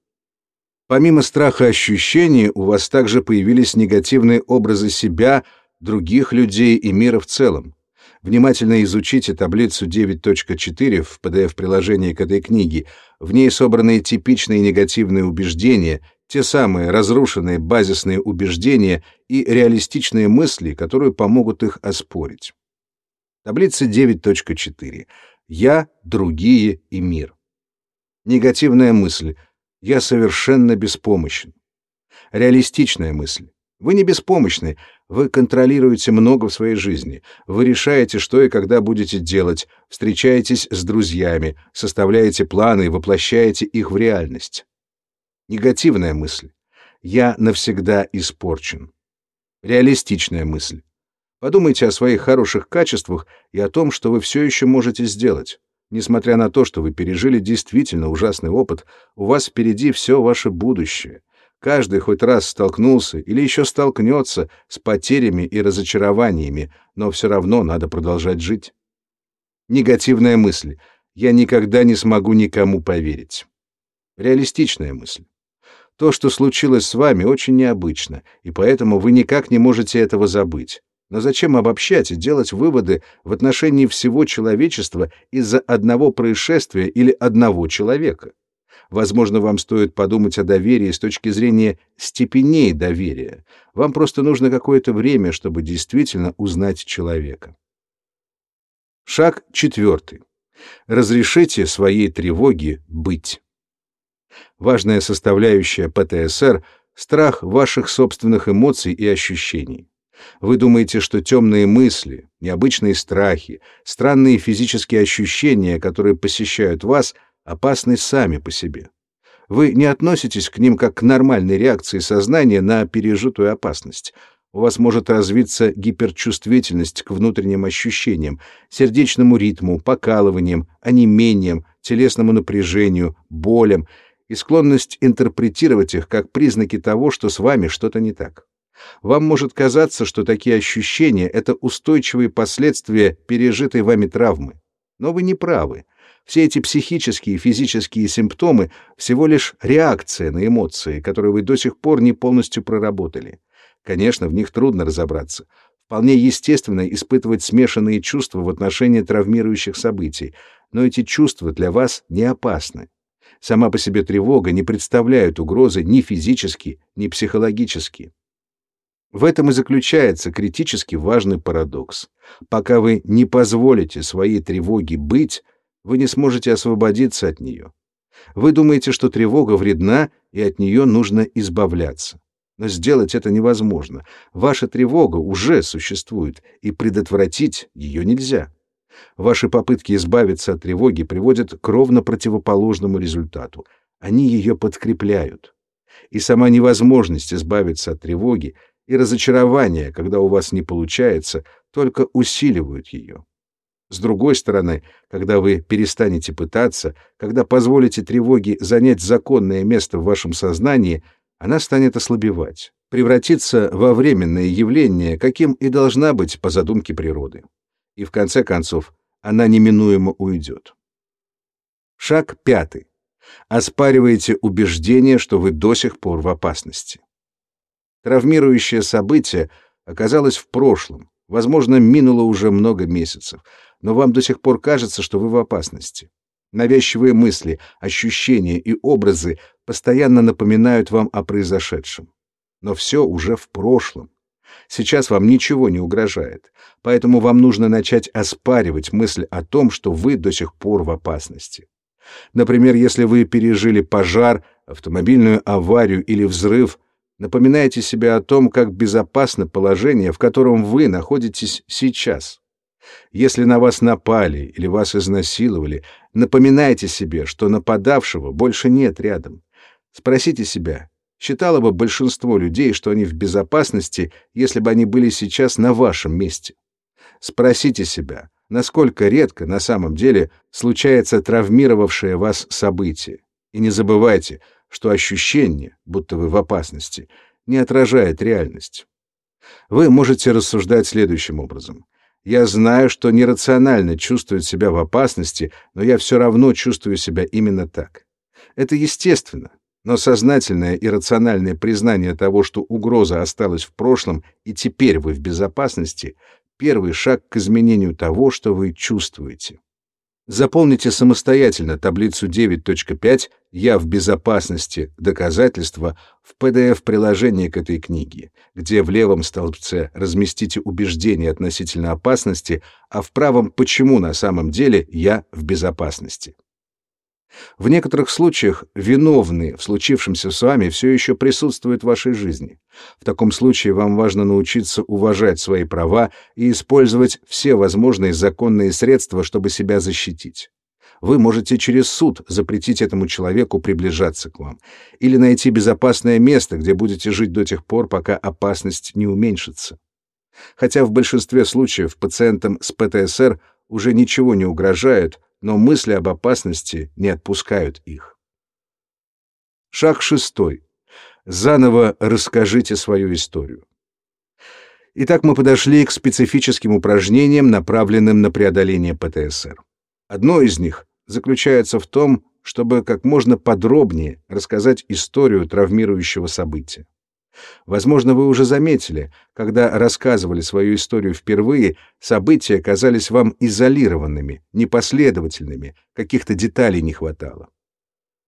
Помимо страха ощущений, у вас также появились негативные образы себя, других людей и мира в целом. Внимательно изучите таблицу 9.4 в PDF-приложении к этой книге. В ней собраны типичные негативные убеждения, те самые разрушенные базисные убеждения и реалистичные мысли, которые помогут их оспорить. Таблица 9.4. Я, другие и мир. Негативная мысль — я совершенно беспомощен. Реалистичная мысль. Вы не беспомощны, вы контролируете много в своей жизни. Вы решаете, что и когда будете делать, встречаетесь с друзьями, составляете планы и воплощаете их в реальность. Негативная мысль. Я навсегда испорчен. Реалистичная мысль. Подумайте о своих хороших качествах и о том, что вы все еще можете сделать. Несмотря на то, что вы пережили действительно ужасный опыт, у вас впереди все ваше будущее. Каждый хоть раз столкнулся или еще столкнется с потерями и разочарованиями, но все равно надо продолжать жить. Негативная мысль. Я никогда не смогу никому поверить. Реалистичная мысль. То, что случилось с вами, очень необычно, и поэтому вы никак не можете этого забыть. Но зачем обобщать и делать выводы в отношении всего человечества из-за одного происшествия или одного человека? Возможно, вам стоит подумать о доверии с точки зрения степеней доверия. Вам просто нужно какое-то время, чтобы действительно узнать человека. Шаг четвертый. Разрешите своей тревоге быть. Важная составляющая ПТСР — страх ваших собственных эмоций и ощущений. Вы думаете, что темные мысли, необычные страхи, странные физические ощущения, которые посещают вас, опасны сами по себе. Вы не относитесь к ним как к нормальной реакции сознания на пережитую опасность. У вас может развиться гиперчувствительность к внутренним ощущениям, сердечному ритму, покалываниям, онемениям, телесному напряжению, болям и склонность интерпретировать их как признаки того, что с вами что-то не так. Вам может казаться, что такие ощущения — это устойчивые последствия пережитой вами травмы. Но вы не правы. Все эти психические и физические симптомы — всего лишь реакция на эмоции, которые вы до сих пор не полностью проработали. Конечно, в них трудно разобраться. Вполне естественно испытывать смешанные чувства в отношении травмирующих событий, но эти чувства для вас не опасны. Сама по себе тревога не представляет угрозы ни физически, ни психологически. В этом и заключается критически важный парадокс. Пока вы не позволите своей тревоге быть, вы не сможете освободиться от нее. Вы думаете, что тревога вредна, и от нее нужно избавляться. Но сделать это невозможно. Ваша тревога уже существует, и предотвратить ее нельзя. Ваши попытки избавиться от тревоги приводят к ровно противоположному результату. Они ее подкрепляют. И сама невозможность избавиться от тревоги и разочарование, когда у вас не получается, только усиливают ее. С другой стороны, когда вы перестанете пытаться, когда позволите тревоге занять законное место в вашем сознании, она станет ослабевать, превратиться во временное явление, каким и должна быть по задумке природы. И в конце концов, она неминуемо уйдет. Шаг пятый. Оспариваете убеждение, что вы до сих пор в опасности. Травмирующее событие оказалось в прошлом, возможно, минуло уже много месяцев, но вам до сих пор кажется, что вы в опасности. Навязчивые мысли, ощущения и образы постоянно напоминают вам о произошедшем. Но все уже в прошлом. Сейчас вам ничего не угрожает, поэтому вам нужно начать оспаривать мысль о том, что вы до сих пор в опасности. Например, если вы пережили пожар, автомобильную аварию или взрыв, напоминайте себе о том, как безопасно положение, в котором вы находитесь сейчас. Если на вас напали или вас изнасиловали, напоминайте себе, что нападавшего больше нет рядом. Спросите себя, считало бы большинство людей, что они в безопасности, если бы они были сейчас на вашем месте? Спросите себя, насколько редко на самом деле случается травмировавшее вас событие. И не забывайте, что ощущение, будто вы в опасности, не отражает реальность. Вы можете рассуждать следующим образом. Я знаю, что нерационально чувствует себя в опасности, но я все равно чувствую себя именно так. Это естественно, но сознательное и рациональное признание того, что угроза осталась в прошлом и теперь вы в безопасности, первый шаг к изменению того, что вы чувствуете. Заполните самостоятельно таблицу 9.5 «Я в безопасности. Доказательства» в PDF-приложении к этой книге, где в левом столбце разместите убеждения относительно опасности, а в правом «Почему на самом деле я в безопасности». В некоторых случаях виновные в случившемся с вами все еще присутствуют в вашей жизни. В таком случае вам важно научиться уважать свои права и использовать все возможные законные средства, чтобы себя защитить. Вы можете через суд запретить этому человеку приближаться к вам или найти безопасное место, где будете жить до тех пор, пока опасность не уменьшится. Хотя в большинстве случаев пациентам с ПТСР уже ничего не угрожает, но мысли об опасности не отпускают их. Шаг шестой. Заново расскажите свою историю. Итак, мы подошли к специфическим упражнениям, направленным на преодоление ПТСР. Одно из них заключается в том, чтобы как можно подробнее рассказать историю травмирующего события. Возможно, вы уже заметили, когда рассказывали свою историю впервые, события казались вам изолированными, непоследовательными, каких-то деталей не хватало.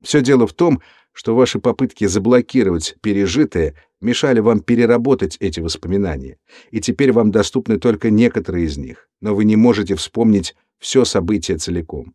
Все дело в том, что ваши попытки заблокировать пережитое мешали вам переработать эти воспоминания, и теперь вам доступны только некоторые из них, но вы не можете вспомнить все событие целиком.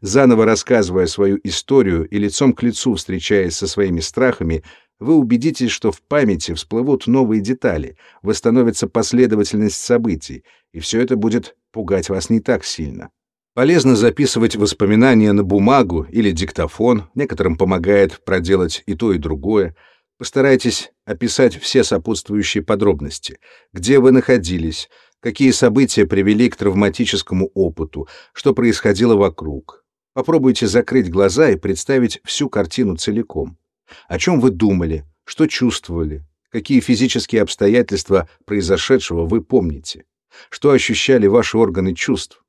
Заново рассказывая свою историю и лицом к лицу встречаясь со своими страхами, вы убедитесь, что в памяти всплывут новые детали, восстановится последовательность событий, и все это будет пугать вас не так сильно. Полезно записывать воспоминания на бумагу или диктофон, некоторым помогает проделать и то, и другое. Постарайтесь описать все сопутствующие подробности, где вы находились, какие события привели к травматическому опыту, что происходило вокруг. Попробуйте закрыть глаза и представить всю картину целиком. О чем вы думали, что чувствовали, какие физические обстоятельства произошедшего вы помните, что ощущали ваши органы чувств.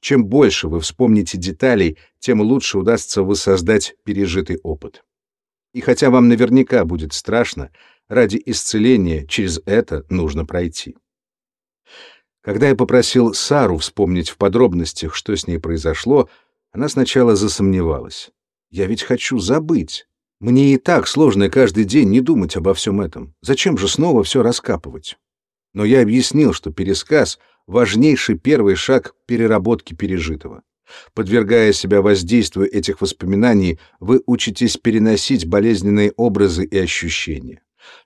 Чем больше вы вспомните деталей, тем лучше удастся воссоздать пережитый опыт. И хотя вам наверняка будет страшно, ради исцеления через это нужно пройти. Когда я попросил Сару вспомнить в подробностях, что с ней произошло, она сначала засомневалась. «Я ведь хочу забыть. Мне и так сложно каждый день не думать обо всем этом. Зачем же снова все раскапывать? Но я объяснил, что пересказ — важнейший первый шаг переработки пережитого. Подвергая себя воздействию этих воспоминаний, вы учитесь переносить болезненные образы и ощущения.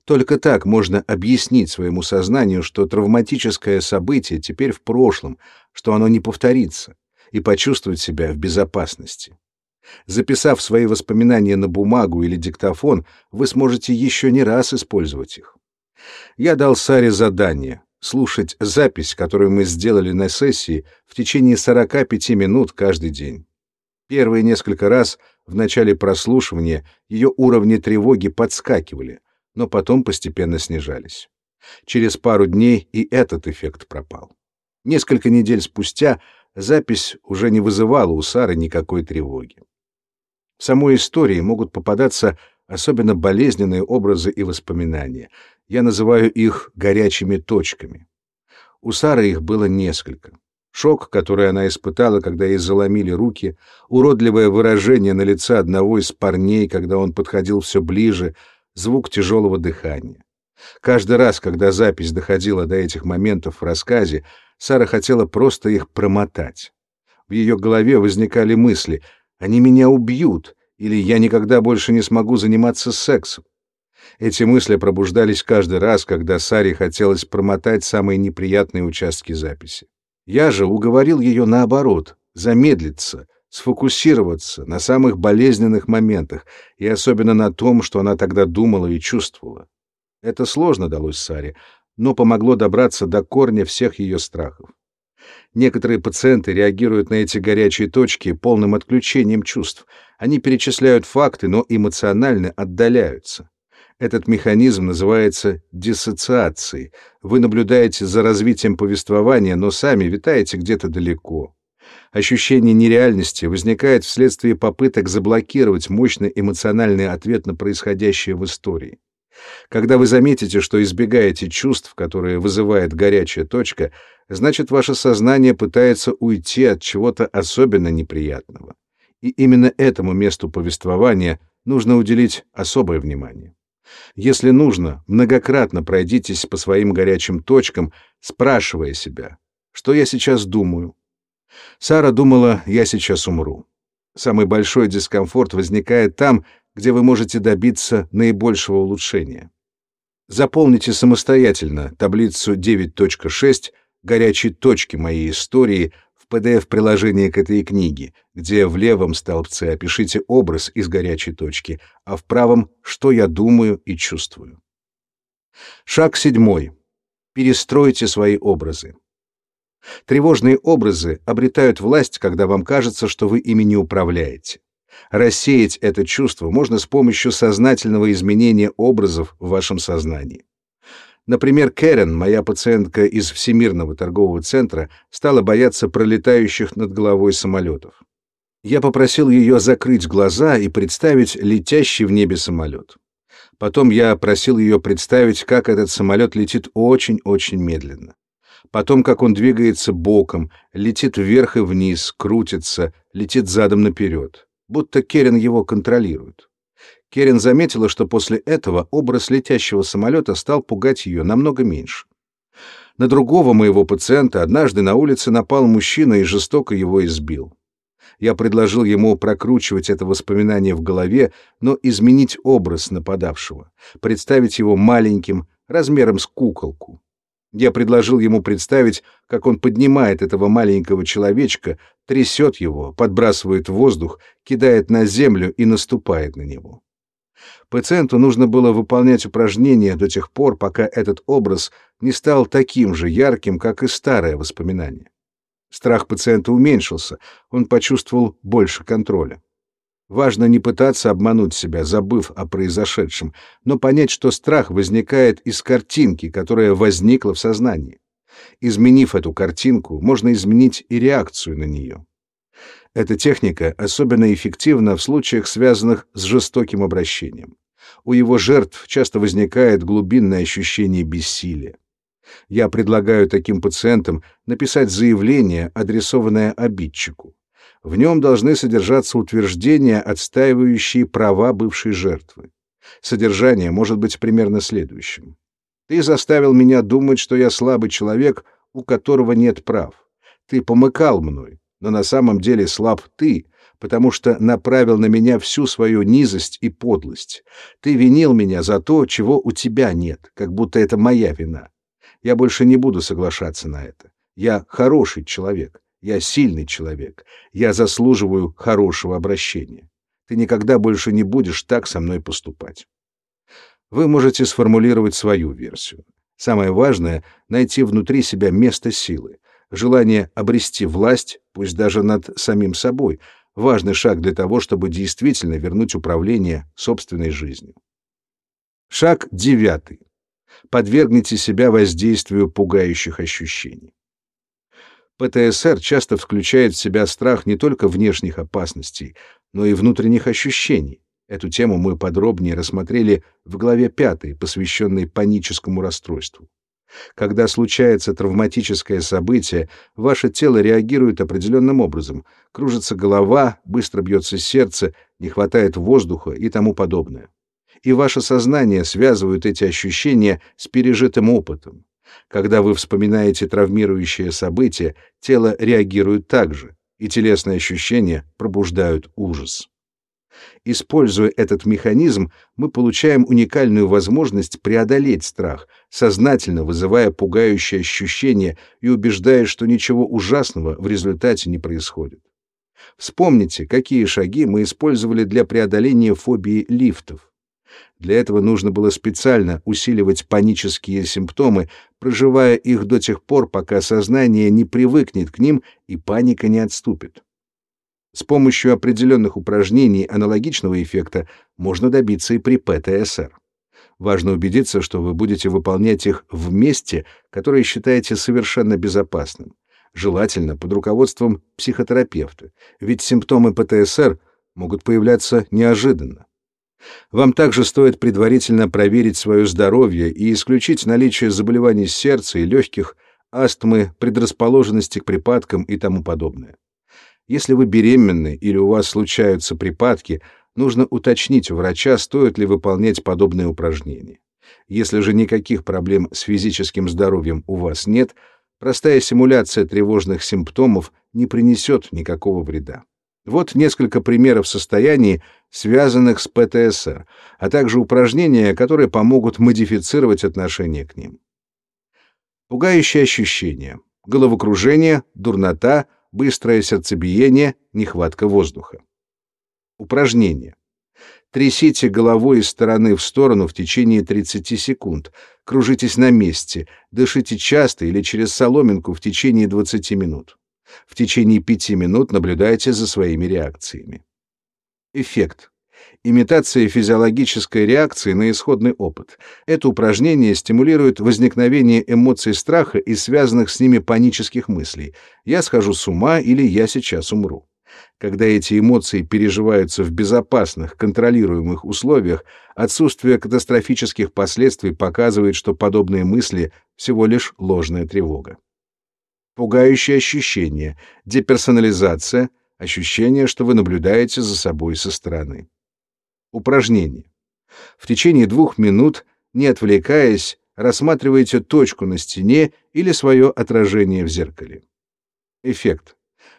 Только так можно объяснить своему сознанию, что травматическое событие теперь в прошлом, что оно не повторится, и почувствовать себя в безопасности. Записав свои воспоминания на бумагу или диктофон, вы сможете еще не раз использовать их. Я дал Саре задание слушать запись, которую мы сделали на сессии в течение 45 минут каждый день. Первые несколько раз в начале прослушивания ее уровни тревоги подскакивали, но потом постепенно снижались. Через пару дней и этот эффект пропал. Несколько недель спустя запись уже не вызывала у Сары никакой тревоги. Самой истории могут попадаться особенно болезненные образы и воспоминания. Я называю их горячими точками. У Сары их было несколько. Шок, который она испытала, когда ей заломили руки, уродливое выражение на лице одного из парней, когда он подходил все ближе, звук тяжелого дыхания. Каждый раз, когда запись доходила до этих моментов в рассказе, Сара хотела просто их промотать. В ее голове возникали мысли «они меня убьют» или «я никогда больше не смогу заниматься сексом». Эти мысли пробуждались каждый раз, когда Саре хотелось промотать самые неприятные участки записи. Я же уговорил ее наоборот, замедлиться, сфокусироваться на самых болезненных моментах и особенно на том, что она тогда думала и чувствовала. Это сложно далось Саре, но помогло добраться до корня всех ее страхов. Некоторые пациенты реагируют на эти горячие точки полным отключением чувств. Они перечисляют факты, но эмоционально отдаляются. Этот механизм называется диссоциацией. Вы наблюдаете за развитием повествования, но сами витаете где-то далеко. Ощущение нереальности возникает вследствие попыток заблокировать мощный эмоциональный ответ на происходящее в истории. Когда вы заметите, что избегаете чувств, которые вызывает горячая точка, значит, ваше сознание пытается уйти от чего-то особенно неприятного. И именно этому месту повествования нужно уделить особое внимание. Если нужно, многократно пройдитесь по своим горячим точкам, спрашивая себя, что я сейчас думаю. Сара думала, я сейчас умру. Самый большой дискомфорт возникает там, где вы можете добиться наибольшего улучшения. Заполните самостоятельно таблицу 9.6 «Горячие точки моей истории» в PDF-приложении к этой книге, где в левом столбце опишите образ из горячей точки, а в правом — что я думаю и чувствую. Шаг седьмой. Перестройте свои образы. Тревожные образы обретают власть, когда вам кажется, что вы ими не управляете. Рассеять это чувство можно с помощью сознательного изменения образов в вашем сознании. Например, Кэрен, моя пациентка из Всемирного торгового центра, стала бояться пролетающих над головой самолетов. Я попросил ее закрыть глаза и представить летящий в небе самолет. Потом я просил ее представить, как этот самолет летит очень-очень медленно. Потом, как он двигается боком, летит вверх и вниз, крутится, летит задом наперед будто Керен его контролирует. Керен заметила, что после этого образ летящего самолета стал пугать ее намного меньше. На другого моего пациента однажды на улице напал мужчина и жестоко его избил. Я предложил ему прокручивать это воспоминание в голове, но изменить образ нападавшего, представить его маленьким, размером с куколку. Я предложил ему представить, как он поднимает этого маленького человечка, трясет его, подбрасывает в воздух, кидает на землю и наступает на него. Пациенту нужно было выполнять упражнения до тех пор, пока этот образ не стал таким же ярким, как и старое воспоминание. Страх пациента уменьшился, он почувствовал больше контроля. Важно не пытаться обмануть себя, забыв о произошедшем, но понять, что страх возникает из картинки, которая возникла в сознании. Изменив эту картинку, можно изменить и реакцию на нее. Эта техника особенно эффективна в случаях, связанных с жестоким обращением. У его жертв часто возникает глубинное ощущение бессилия. Я предлагаю таким пациентам написать заявление, адресованное обидчику. В нем должны содержаться утверждения, отстаивающие права бывшей жертвы. Содержание может быть примерно следующим. Ты заставил меня думать, что я слабый человек, у которого нет прав. Ты помыкал мной, но на самом деле слаб ты, потому что направил на меня всю свою низость и подлость. Ты винил меня за то, чего у тебя нет, как будто это моя вина. Я больше не буду соглашаться на это. Я хороший человек. Я сильный человек. Я заслуживаю хорошего обращения. Ты никогда больше не будешь так со мной поступать. Вы можете сформулировать свою версию. Самое важное — найти внутри себя место силы. Желание обрести власть, пусть даже над самим собой, важный шаг для того, чтобы действительно вернуть управление собственной жизнью. Шаг девятый. Подвергните себя воздействию пугающих ощущений. ПТСР часто включает в себя страх не только внешних опасностей, но и внутренних ощущений. Эту тему мы подробнее рассмотрели в главе 5, посвященной паническому расстройству. Когда случается травматическое событие, ваше тело реагирует определенным образом. Кружится голова, быстро бьется сердце, не хватает воздуха и тому подобное. И ваше сознание связывает эти ощущения с пережитым опытом. Когда вы вспоминаете травмирующее событие, тело реагирует так же, и телесные ощущения пробуждают ужас. Используя этот механизм, мы получаем уникальную возможность преодолеть страх, сознательно вызывая пугающее ощущение и убеждая, что ничего ужасного в результате не происходит. Вспомните, какие шаги мы использовали для преодоления фобии лифтов. Для этого нужно было специально усиливать панические симптомы, проживая их до тех пор, пока сознание не привыкнет к ним и паника не отступит. С помощью определенных упражнений аналогичного эффекта можно добиться и при ПТСР. Важно убедиться, что вы будете выполнять их в месте, которое считаете совершенно безопасным, желательно под руководством психотерапевта, ведь симптомы ПТСР могут появляться неожиданно. Вам также стоит предварительно проверить свое здоровье и исключить наличие заболеваний сердца и легких, астмы, предрасположенности к припадкам и тому подобное. Если вы беременны или у вас случаются припадки, нужно уточнить у врача, стоит ли выполнять подобные упражнения. Если же никаких проблем с физическим здоровьем у вас нет, простая симуляция тревожных симптомов не принесет никакого вреда. Вот несколько примеров состояний, связанных с ПТСР, а также упражнения, которые помогут модифицировать отношение к ним. Пугающие ощущения. Головокружение, дурнота, быстрое сердцебиение, нехватка воздуха. Упражнение. Трясите головой из стороны в сторону в течение 30 секунд. Кружитесь на месте. Дышите часто или через соломинку в течение 20 минут. В течение 5 минут наблюдайте за своими реакциями. Эффект. Имитация физиологической реакции на исходный опыт. Это упражнение стимулирует возникновение эмоций страха и связанных с ними панических мыслей. «Я схожу с ума» или «Я сейчас умру». Когда эти эмоции переживаются в безопасных, контролируемых условиях, отсутствие катастрофических последствий показывает, что подобные мысли — всего лишь ложная тревога. Пугающее ощущение, деперсонализация, ощущение, что вы наблюдаете за собой со стороны. Упражнение. В течение двух минут, не отвлекаясь, рассматривайте точку на стене или свое отражение в зеркале. Эффект.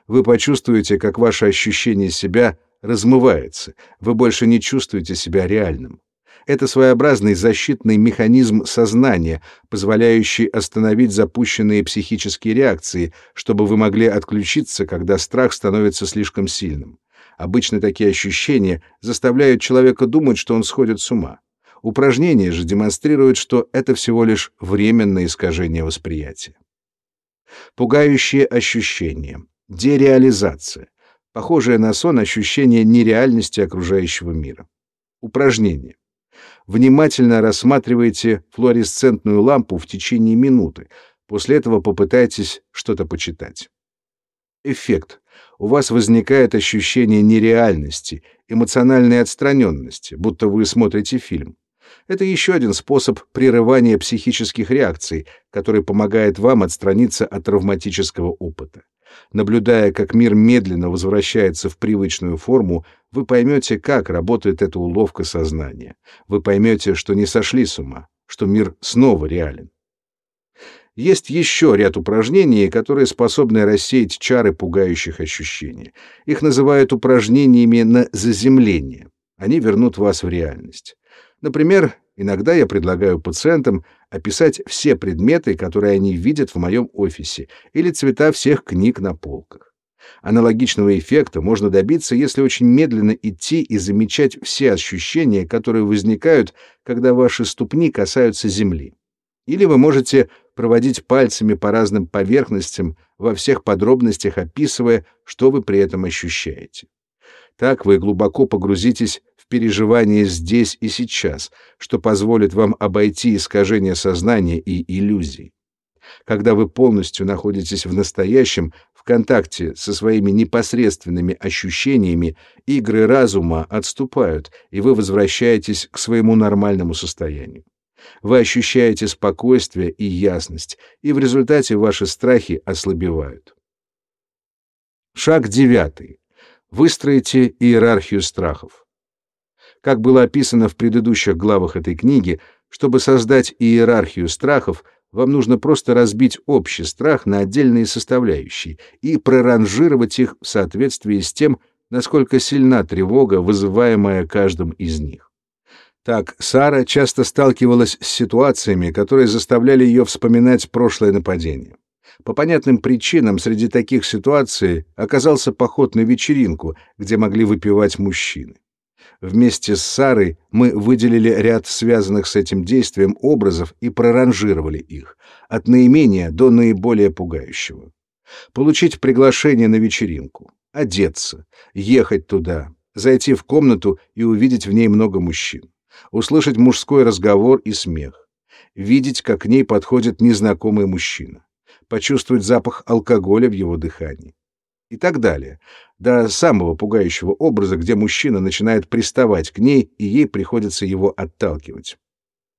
Вы почувствуете, как ваше ощущение себя размывается, вы больше не чувствуете себя реальным. Это своеобразный защитный механизм сознания, позволяющий остановить запущенные психические реакции, чтобы вы могли отключиться, когда страх становится слишком сильным. Обычно такие ощущения заставляют человека думать, что он сходит с ума. Упражнение же демонстрирует, что это всего лишь временное искажение восприятия. Пугающие ощущения. Дереализация. Похожее на сон ощущение нереальности окружающего мира. Упражнение. Внимательно рассматривайте флуоресцентную лампу в течение минуты. После этого попытайтесь что-то почитать. Эффект. У вас возникает ощущение нереальности, эмоциональной отстраненности, будто вы смотрите фильм. Это еще один способ прерывания психических реакций, который помогает вам отстраниться от травматического опыта. Наблюдая, как мир медленно возвращается в привычную форму, вы поймете, как работает эта уловка сознания. Вы поймете, что не сошли с ума, что мир снова реален. Есть еще ряд упражнений, которые способны рассеять чары пугающих ощущений. Их называют упражнениями на заземление. Они вернут вас в реальность. Например, иногда я предлагаю пациентам описать все предметы, которые они видят в моем офисе, или цвета всех книг на полках. Аналогичного эффекта можно добиться, если очень медленно идти и замечать все ощущения, которые возникают, когда ваши ступни касаются земли. Или вы можете проводить пальцами по разным поверхностям, во всех подробностях описывая, что вы при этом ощущаете. Так вы глубоко погрузитесь в переживание здесь и сейчас, что позволит вам обойти искажения сознания и иллюзий. Когда вы полностью находитесь в настоящем, в контакте со своими непосредственными ощущениями, игры разума отступают, и вы возвращаетесь к своему нормальному состоянию. Вы ощущаете спокойствие и ясность, и в результате ваши страхи ослабевают. Шаг девятый. Выстроите иерархию страхов. Как было описано в предыдущих главах этой книги, чтобы создать иерархию страхов, вам нужно просто разбить общий страх на отдельные составляющие и проранжировать их в соответствии с тем, насколько сильна тревога, вызываемая каждым из них. Так, Сара часто сталкивалась с ситуациями, которые заставляли ее вспоминать прошлое нападение. По понятным причинам среди таких ситуаций оказался поход на вечеринку, где могли выпивать мужчины. Вместе с Сарой мы выделили ряд связанных с этим действием образов и проранжировали их, от наименее до наиболее пугающего. Получить приглашение на вечеринку, одеться, ехать туда, зайти в комнату и увидеть в ней много мужчин, услышать мужской разговор и смех, видеть, как к ней подходит незнакомый мужчина, почувствовать запах алкоголя в его дыхании и так далее, до самого пугающего образа, где мужчина начинает приставать к ней, и ей приходится его отталкивать.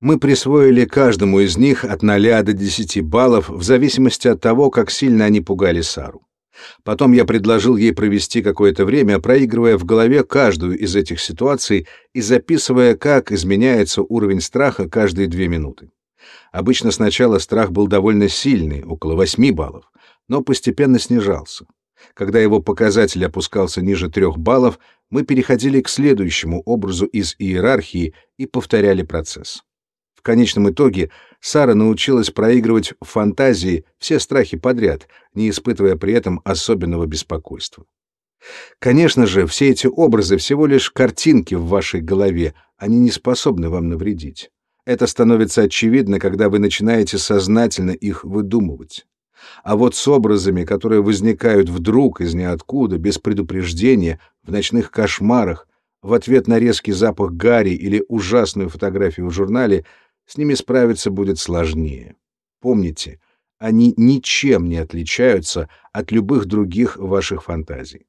Мы присвоили каждому из них от 0 до 10 баллов в зависимости от того, как сильно они пугали Сару. Потом я предложил ей провести какое-то время, проигрывая в голове каждую из этих ситуаций и записывая, как изменяется уровень страха каждые две минуты. Обычно сначала страх был довольно сильный, около 8 баллов, но постепенно снижался. Когда его показатель опускался ниже трех баллов, мы переходили к следующему образу из иерархии и повторяли процесс. В конечном итоге Сара научилась проигрывать в фантазии все страхи подряд, не испытывая при этом особенного беспокойства. Конечно же, все эти образы всего лишь картинки в вашей голове, они не способны вам навредить. Это становится очевидно, когда вы начинаете сознательно их выдумывать. А вот с образами, которые возникают вдруг из ниоткуда, без предупреждения, в ночных кошмарах, в ответ на резкий запах гари или ужасную фотографию в журнале, с ними справиться будет сложнее. Помните, они ничем не отличаются от любых других ваших фантазий.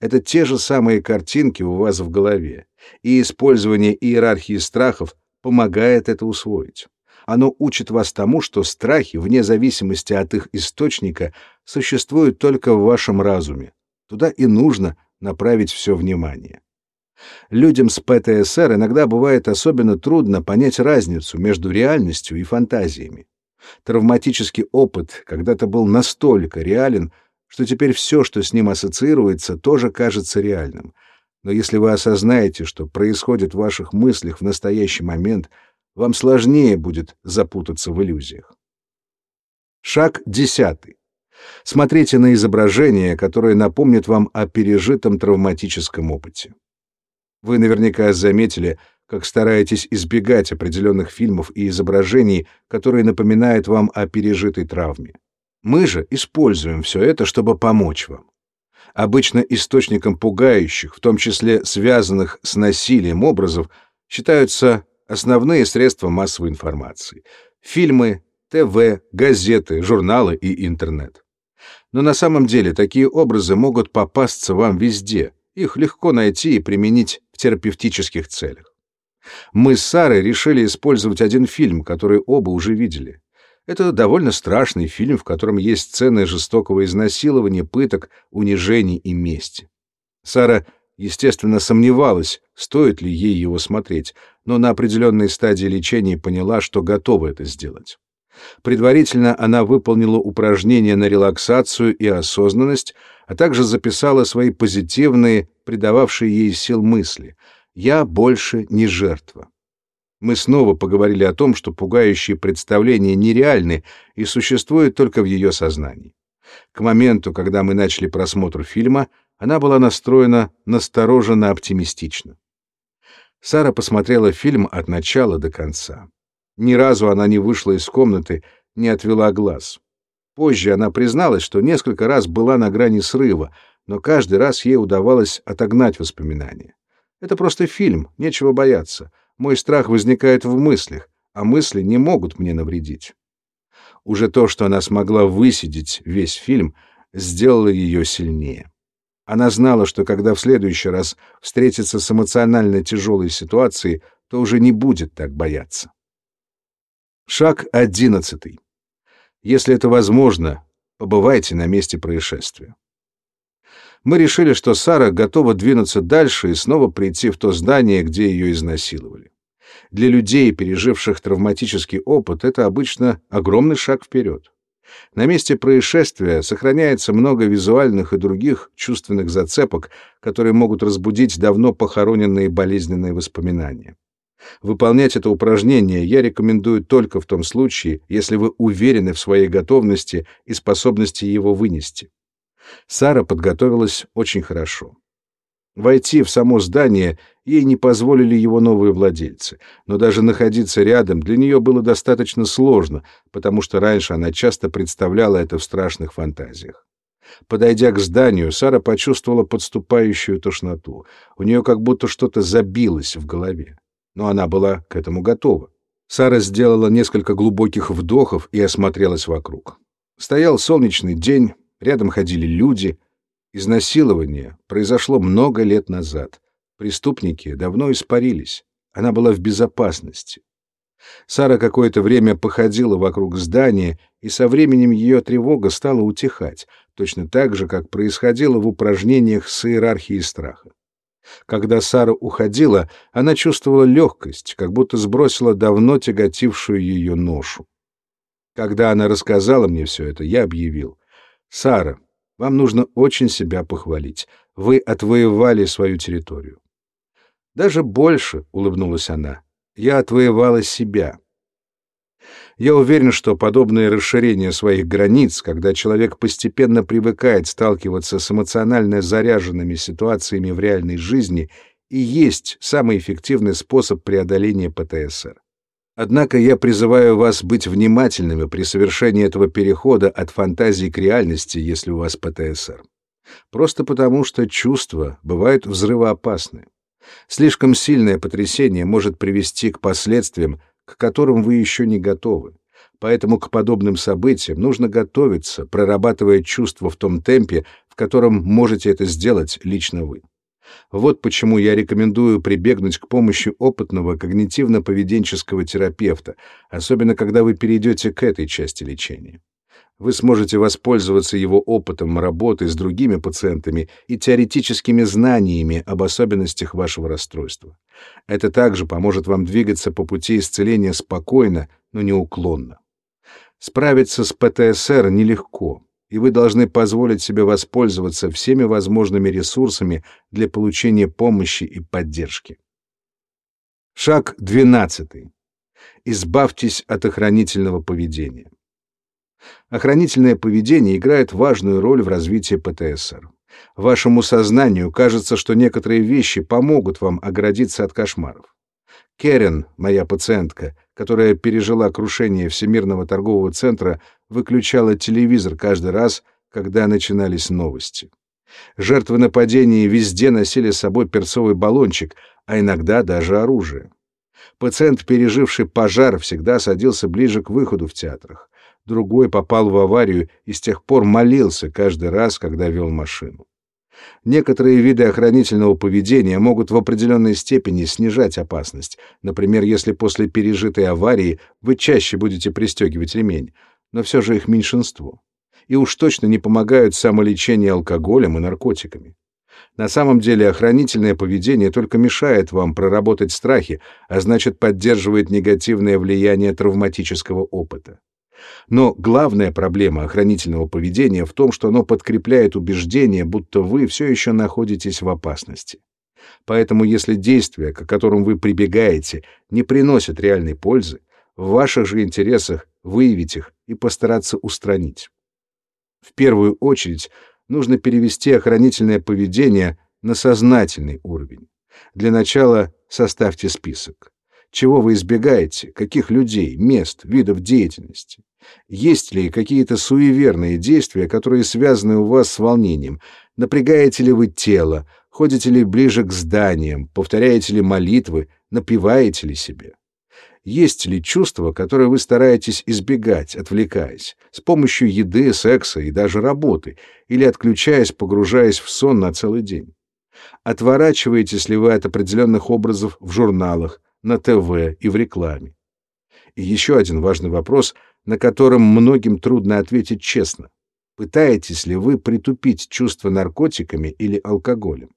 Это те же самые картинки у вас в голове, и использование иерархии страхов помогает это усвоить. Оно учит вас тому, что страхи, вне зависимости от их источника, существуют только в вашем разуме. Туда и нужно направить все внимание. Людям с ПТСР иногда бывает особенно трудно понять разницу между реальностью и фантазиями. Травматический опыт когда-то был настолько реален, что теперь все, что с ним ассоциируется, тоже кажется реальным. Но если вы осознаете, что происходит в ваших мыслях в настоящий момент — вам сложнее будет запутаться в иллюзиях. Шаг десятый. Смотрите на изображение, которое напомнит вам о пережитом травматическом опыте. Вы наверняка заметили, как стараетесь избегать определенных фильмов и изображений, которые напоминают вам о пережитой травме. Мы же используем все это, чтобы помочь вам. Обычно источником пугающих, в том числе связанных с насилием образов, считаются основные средства массовой информации — фильмы, ТВ, газеты, журналы и интернет. Но на самом деле такие образы могут попасться вам везде, их легко найти и применить в терапевтических целях. Мы с Сарой решили использовать один фильм, который оба уже видели. Это довольно страшный фильм, в котором есть сцены жестокого изнасилования, пыток, унижений и мести. Сара естественно, сомневалась, стоит ли ей его смотреть, но на определенной стадии лечения поняла, что готова это сделать. Предварительно она выполнила упражнения на релаксацию и осознанность, а также записала свои позитивные, придававшие ей сил мысли. «Я больше не жертва». Мы снова поговорили о том, что пугающие представления нереальны и существуют только в ее сознании. К моменту, когда мы начали просмотр фильма, она была настроена настороженно оптимистично. Сара посмотрела фильм от начала до конца. Ни разу она не вышла из комнаты, не отвела глаз. Позже она призналась, что несколько раз была на грани срыва, но каждый раз ей удавалось отогнать воспоминания. Это просто фильм, нечего бояться. Мой страх возникает в мыслях, а мысли не могут мне навредить. Уже то, что она смогла высидеть весь фильм, сделало ее сильнее. Она знала, что когда в следующий раз встретится с эмоционально тяжелой ситуацией, то уже не будет так бояться. Шаг одиннадцатый. Если это возможно, побывайте на месте происшествия. Мы решили, что Сара готова двинуться дальше и снова прийти в то здание, где ее изнасиловали. Для людей, переживших травматический опыт, это обычно огромный шаг вперед. На месте происшествия сохраняется много визуальных и других чувственных зацепок, которые могут разбудить давно похороненные болезненные воспоминания. Выполнять это упражнение я рекомендую только в том случае, если вы уверены в своей готовности и способности его вынести. Сара подготовилась очень хорошо. Войти в само здание ей не позволили его новые владельцы, но даже находиться рядом для нее было достаточно сложно, потому что раньше она часто представляла это в страшных фантазиях. Подойдя к зданию, Сара почувствовала подступающую тошноту. У нее как будто что-то забилось в голове. Но она была к этому готова. Сара сделала несколько глубоких вдохов и осмотрелась вокруг. Стоял солнечный день, рядом ходили люди — Изнасилование произошло много лет назад. Преступники давно испарились. Она была в безопасности. Сара какое-то время походила вокруг здания, и со временем ее тревога стала утихать, точно так же, как происходило в упражнениях с иерархией страха. Когда Сара уходила, она чувствовала легкость, как будто сбросила давно тяготившую ее ношу. Когда она рассказала мне все это, я объявил. «Сара, вам нужно очень себя похвалить. Вы отвоевали свою территорию. Даже больше, улыбнулась она. Я отвоевала себя. Я уверен, что подобное расширение своих границ, когда человек постепенно привыкает сталкиваться с эмоционально заряженными ситуациями в реальной жизни, и есть самый эффективный способ преодоления ПТСР. Однако я призываю вас быть внимательными при совершении этого перехода от фантазии к реальности, если у вас ПТСР. Просто потому, что чувства бывают взрывоопасны. Слишком сильное потрясение может привести к последствиям, к которым вы еще не готовы. Поэтому к подобным событиям нужно готовиться, прорабатывая чувства в том темпе, в котором можете это сделать лично вы. Вот почему я рекомендую прибегнуть к помощи опытного когнитивно-поведенческого терапевта, особенно когда вы перейдете к этой части лечения. Вы сможете воспользоваться его опытом работы с другими пациентами и теоретическими знаниями об особенностях вашего расстройства. Это также поможет вам двигаться по пути исцеления спокойно, но неуклонно. Справиться с ПТСР нелегко и вы должны позволить себе воспользоваться всеми возможными ресурсами для получения помощи и поддержки. Шаг 12. Избавьтесь от охранительного поведения. Охранительное поведение играет важную роль в развитии ПТСР. Вашему сознанию кажется, что некоторые вещи помогут вам оградиться от кошмаров. Керен, моя пациентка, которая пережила крушение Всемирного торгового центра, выключала телевизор каждый раз, когда начинались новости. Жертвы нападений везде носили с собой перцовый баллончик, а иногда даже оружие. Пациент, переживший пожар, всегда садился ближе к выходу в театрах. Другой попал в аварию и с тех пор молился каждый раз, когда вел машину. Некоторые виды охранительного поведения могут в определенной степени снижать опасность. Например, если после пережитой аварии вы чаще будете пристегивать ремень, но все же их меньшинство. И уж точно не помогают самолечение алкоголем и наркотиками. На самом деле охранительное поведение только мешает вам проработать страхи, а значит поддерживает негативное влияние травматического опыта. Но главная проблема охранительного поведения в том, что оно подкрепляет убеждение, будто вы все еще находитесь в опасности. Поэтому если действия, к которым вы прибегаете, не приносят реальной пользы, в ваших же интересах выявить их и постараться устранить. В первую очередь нужно перевести охранительное поведение на сознательный уровень. Для начала составьте список. Чего вы избегаете? Каких людей, мест, видов деятельности? Есть ли какие-то суеверные действия, которые связаны у вас с волнением? Напрягаете ли вы тело? Ходите ли ближе к зданиям? Повторяете ли молитвы? Напиваете ли себе? Есть ли чувства, которые вы стараетесь избегать, отвлекаясь, с помощью еды, секса и даже работы, или отключаясь, погружаясь в сон на целый день? Отворачиваетесь ли вы от определенных образов в журналах, на ТВ и в рекламе? И еще один важный вопрос, на котором многим трудно ответить честно. Пытаетесь ли вы притупить чувства наркотиками или алкоголем?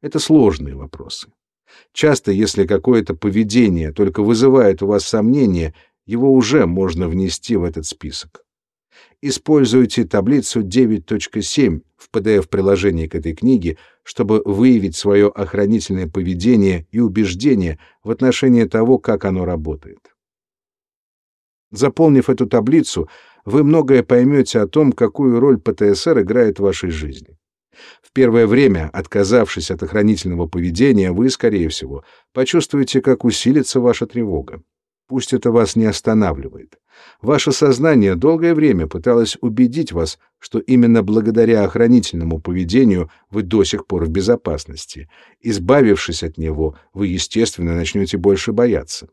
Это сложные вопросы. Часто, если какое-то поведение только вызывает у вас сомнения, его уже можно внести в этот список. Используйте таблицу 9.7 в PDF-приложении к этой книге, чтобы выявить свое охранительное поведение и убеждение в отношении того, как оно работает. Заполнив эту таблицу, вы многое поймете о том, какую роль ПТСР играет в вашей жизни. В первое время, отказавшись от охранительного поведения, вы, скорее всего, почувствуете, как усилится ваша тревога. Пусть это вас не останавливает. Ваше сознание долгое время пыталось убедить вас, что именно благодаря охранительному поведению вы до сих пор в безопасности. Избавившись от него, вы, естественно, начнете больше бояться.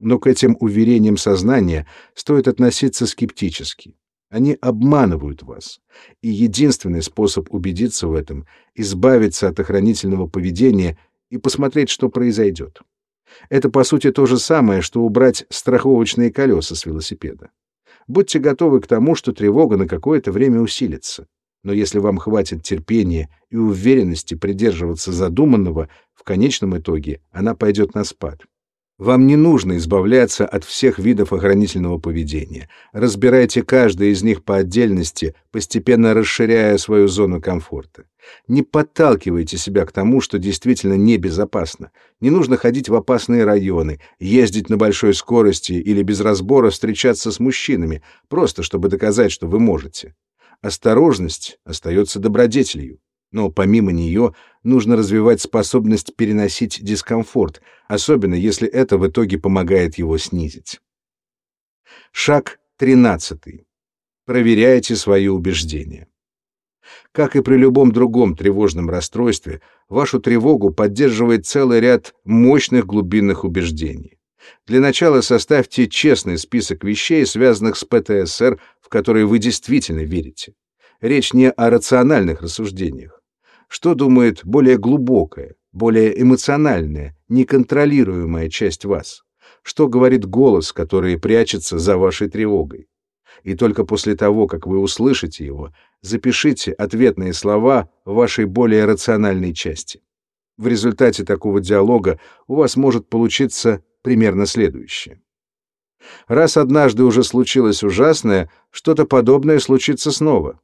Но к этим уверениям сознания стоит относиться скептически. Они обманывают вас. И единственный способ убедиться в этом — избавиться от охранительного поведения и посмотреть, что произойдет. Это, по сути, то же самое, что убрать страховочные колеса с велосипеда. Будьте готовы к тому, что тревога на какое-то время усилится. Но если вам хватит терпения и уверенности придерживаться задуманного, в конечном итоге она пойдет на спад. Вам не нужно избавляться от всех видов охранительного поведения. Разбирайте каждый из них по отдельности, постепенно расширяя свою зону комфорта. Не подталкивайте себя к тому, что действительно небезопасно. Не нужно ходить в опасные районы, ездить на большой скорости или без разбора встречаться с мужчинами, просто чтобы доказать, что вы можете. Осторожность остается добродетелью но помимо нее нужно развивать способность переносить дискомфорт, особенно если это в итоге помогает его снизить. Шаг 13. Проверяйте свои убеждения. Как и при любом другом тревожном расстройстве, вашу тревогу поддерживает целый ряд мощных глубинных убеждений. Для начала составьте честный список вещей, связанных с ПТСР, в которые вы действительно верите. Речь не о рациональных рассуждениях что думает более глубокая, более эмоциональная, неконтролируемая часть вас, что говорит голос, который прячется за вашей тревогой. И только после того, как вы услышите его, запишите ответные слова вашей более рациональной части. В результате такого диалога у вас может получиться примерно следующее. Раз однажды уже случилось ужасное, что-то подобное случится снова.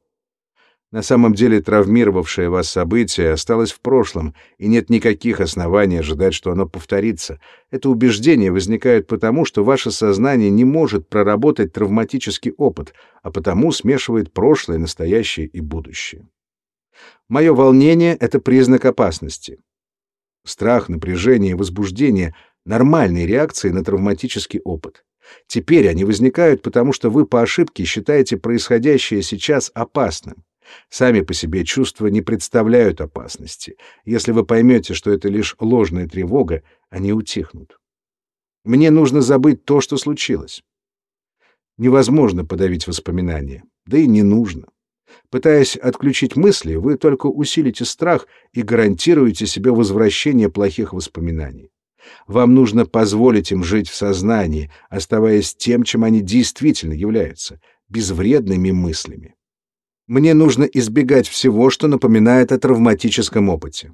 На самом деле травмировавшее вас событие осталось в прошлом, и нет никаких оснований ожидать, что оно повторится. Это убеждение возникает потому, что ваше сознание не может проработать травматический опыт, а потому смешивает прошлое, настоящее и будущее. Мое волнение — это признак опасности. Страх, напряжение и возбуждение — нормальные реакции на травматический опыт. Теперь они возникают потому, что вы по ошибке считаете происходящее сейчас опасным. Сами по себе чувства не представляют опасности. Если вы поймете, что это лишь ложная тревога, они утихнут. Мне нужно забыть то, что случилось. Невозможно подавить воспоминания, да и не нужно. Пытаясь отключить мысли, вы только усилите страх и гарантируете себе возвращение плохих воспоминаний. Вам нужно позволить им жить в сознании, оставаясь тем, чем они действительно являются безвредными мыслями. Мне нужно избегать всего, что напоминает о травматическом опыте.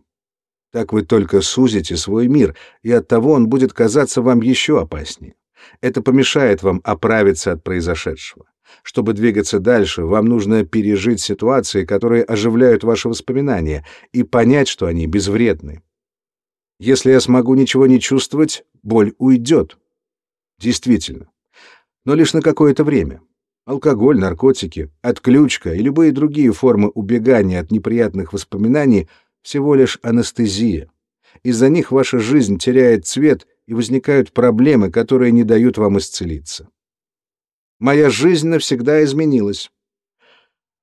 Так вы только сузите свой мир, и оттого он будет казаться вам еще опаснее. Это помешает вам оправиться от произошедшего. Чтобы двигаться дальше, вам нужно пережить ситуации, которые оживляют ваши воспоминания, и понять, что они безвредны. Если я смогу ничего не чувствовать, боль уйдет. Действительно. Но лишь на какое-то время. Алкоголь, наркотики, отключка и любые другие формы убегания от неприятных воспоминаний всего лишь анестезия. Из-за них ваша жизнь теряет цвет и возникают проблемы, которые не дают вам исцелиться. Моя жизнь навсегда изменилась.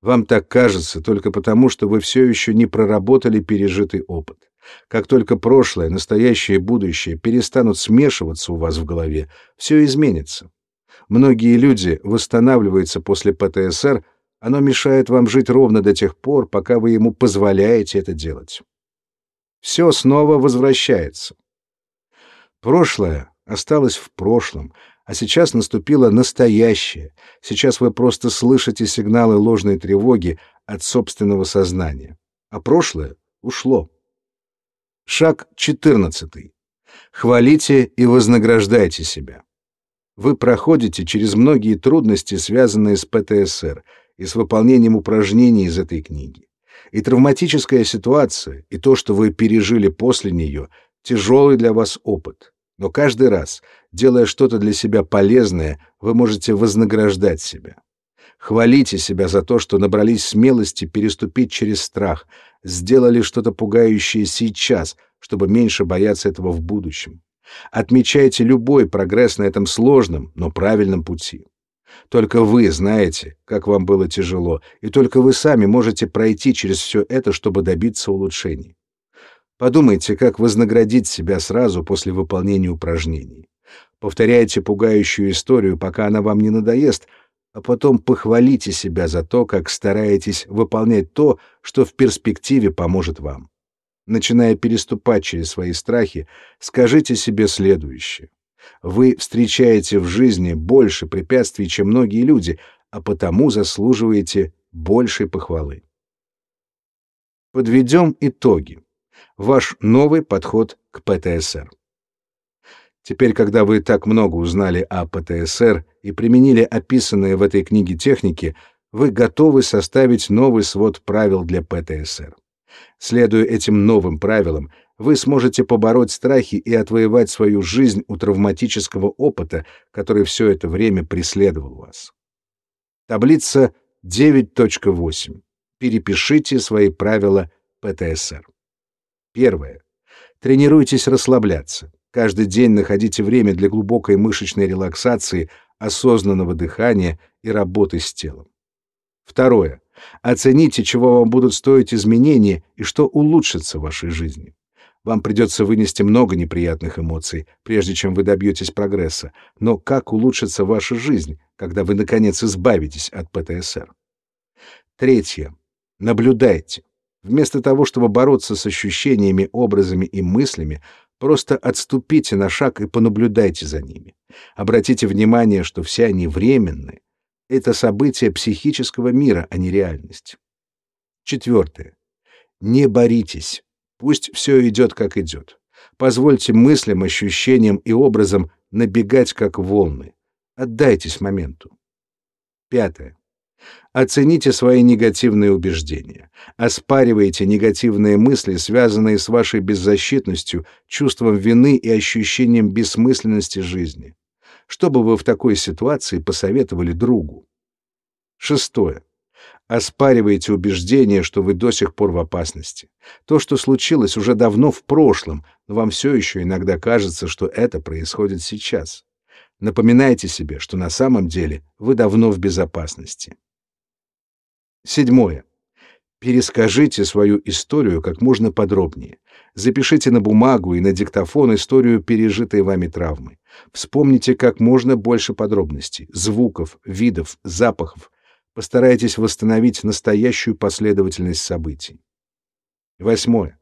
Вам так кажется только потому, что вы все еще не проработали пережитый опыт. Как только прошлое, настоящее и будущее перестанут смешиваться у вас в голове, все изменится. Многие люди восстанавливаются после ПТСР, оно мешает вам жить ровно до тех пор, пока вы ему позволяете это делать. Все снова возвращается. Прошлое осталось в прошлом, а сейчас наступило настоящее. Сейчас вы просто слышите сигналы ложной тревоги от собственного сознания. А прошлое ушло. Шаг 14. Хвалите и вознаграждайте себя. Вы проходите через многие трудности, связанные с ПТСР, и с выполнением упражнений из этой книги. И травматическая ситуация, и то, что вы пережили после нее, тяжелый для вас опыт. Но каждый раз, делая что-то для себя полезное, вы можете вознаграждать себя. Хвалите себя за то, что набрались смелости переступить через страх, сделали что-то пугающее сейчас, чтобы меньше бояться этого в будущем. Отмечайте любой прогресс на этом сложном, но правильном пути. Только вы знаете, как вам было тяжело, и только вы сами можете пройти через все это, чтобы добиться улучшений. Подумайте, как вознаградить себя сразу после выполнения упражнений. Повторяйте пугающую историю, пока она вам не надоест, а потом похвалите себя за то, как стараетесь выполнять то, что в перспективе поможет вам. Начиная переступать через свои страхи, скажите себе следующее. Вы встречаете в жизни больше препятствий, чем многие люди, а потому заслуживаете большей похвалы. Подведем итоги ваш новый подход к ПТСР. Теперь, когда вы так много узнали о ПТСР и применили описанные в этой книге техники, вы готовы составить новый свод правил для ПТСР. Следуя этим новым правилам, вы сможете побороть страхи и отвоевать свою жизнь у травматического опыта, который все это время преследовал вас. Таблица 9.8. Перепишите свои правила ПТСР. Первое. Тренируйтесь расслабляться. Каждый день находите время для глубокой мышечной релаксации, осознанного дыхания и работы с телом. Второе. Оцените, чего вам будут стоить изменения и что улучшится в вашей жизни. Вам придется вынести много неприятных эмоций, прежде чем вы добьетесь прогресса. Но как улучшится ваша жизнь, когда вы, наконец, избавитесь от ПТСР? Третье. Наблюдайте. Вместо того, чтобы бороться с ощущениями, образами и мыслями, просто отступите на шаг и понаблюдайте за ними. Обратите внимание, что все они временны. Это события психического мира, а не реальность. Четвертое. Не боритесь. Пусть все идет, как идет. Позвольте мыслям, ощущениям и образам набегать, как волны. Отдайтесь моменту. Пятое. Оцените свои негативные убеждения. Оспаривайте негативные мысли, связанные с вашей беззащитностью, чувством вины и ощущением бессмысленности жизни. Что бы вы в такой ситуации посоветовали другу? Шестое. Оспаривайте убеждение, что вы до сих пор в опасности. То, что случилось, уже давно в прошлом, но вам все еще иногда кажется, что это происходит сейчас. Напоминайте себе, что на самом деле вы давно в безопасности. Седьмое. Перескажите свою историю как можно подробнее. Запишите на бумагу и на диктофон историю пережитой вами травмы. Вспомните как можно больше подробностей, звуков, видов, запахов. Постарайтесь восстановить настоящую последовательность событий. Восьмое.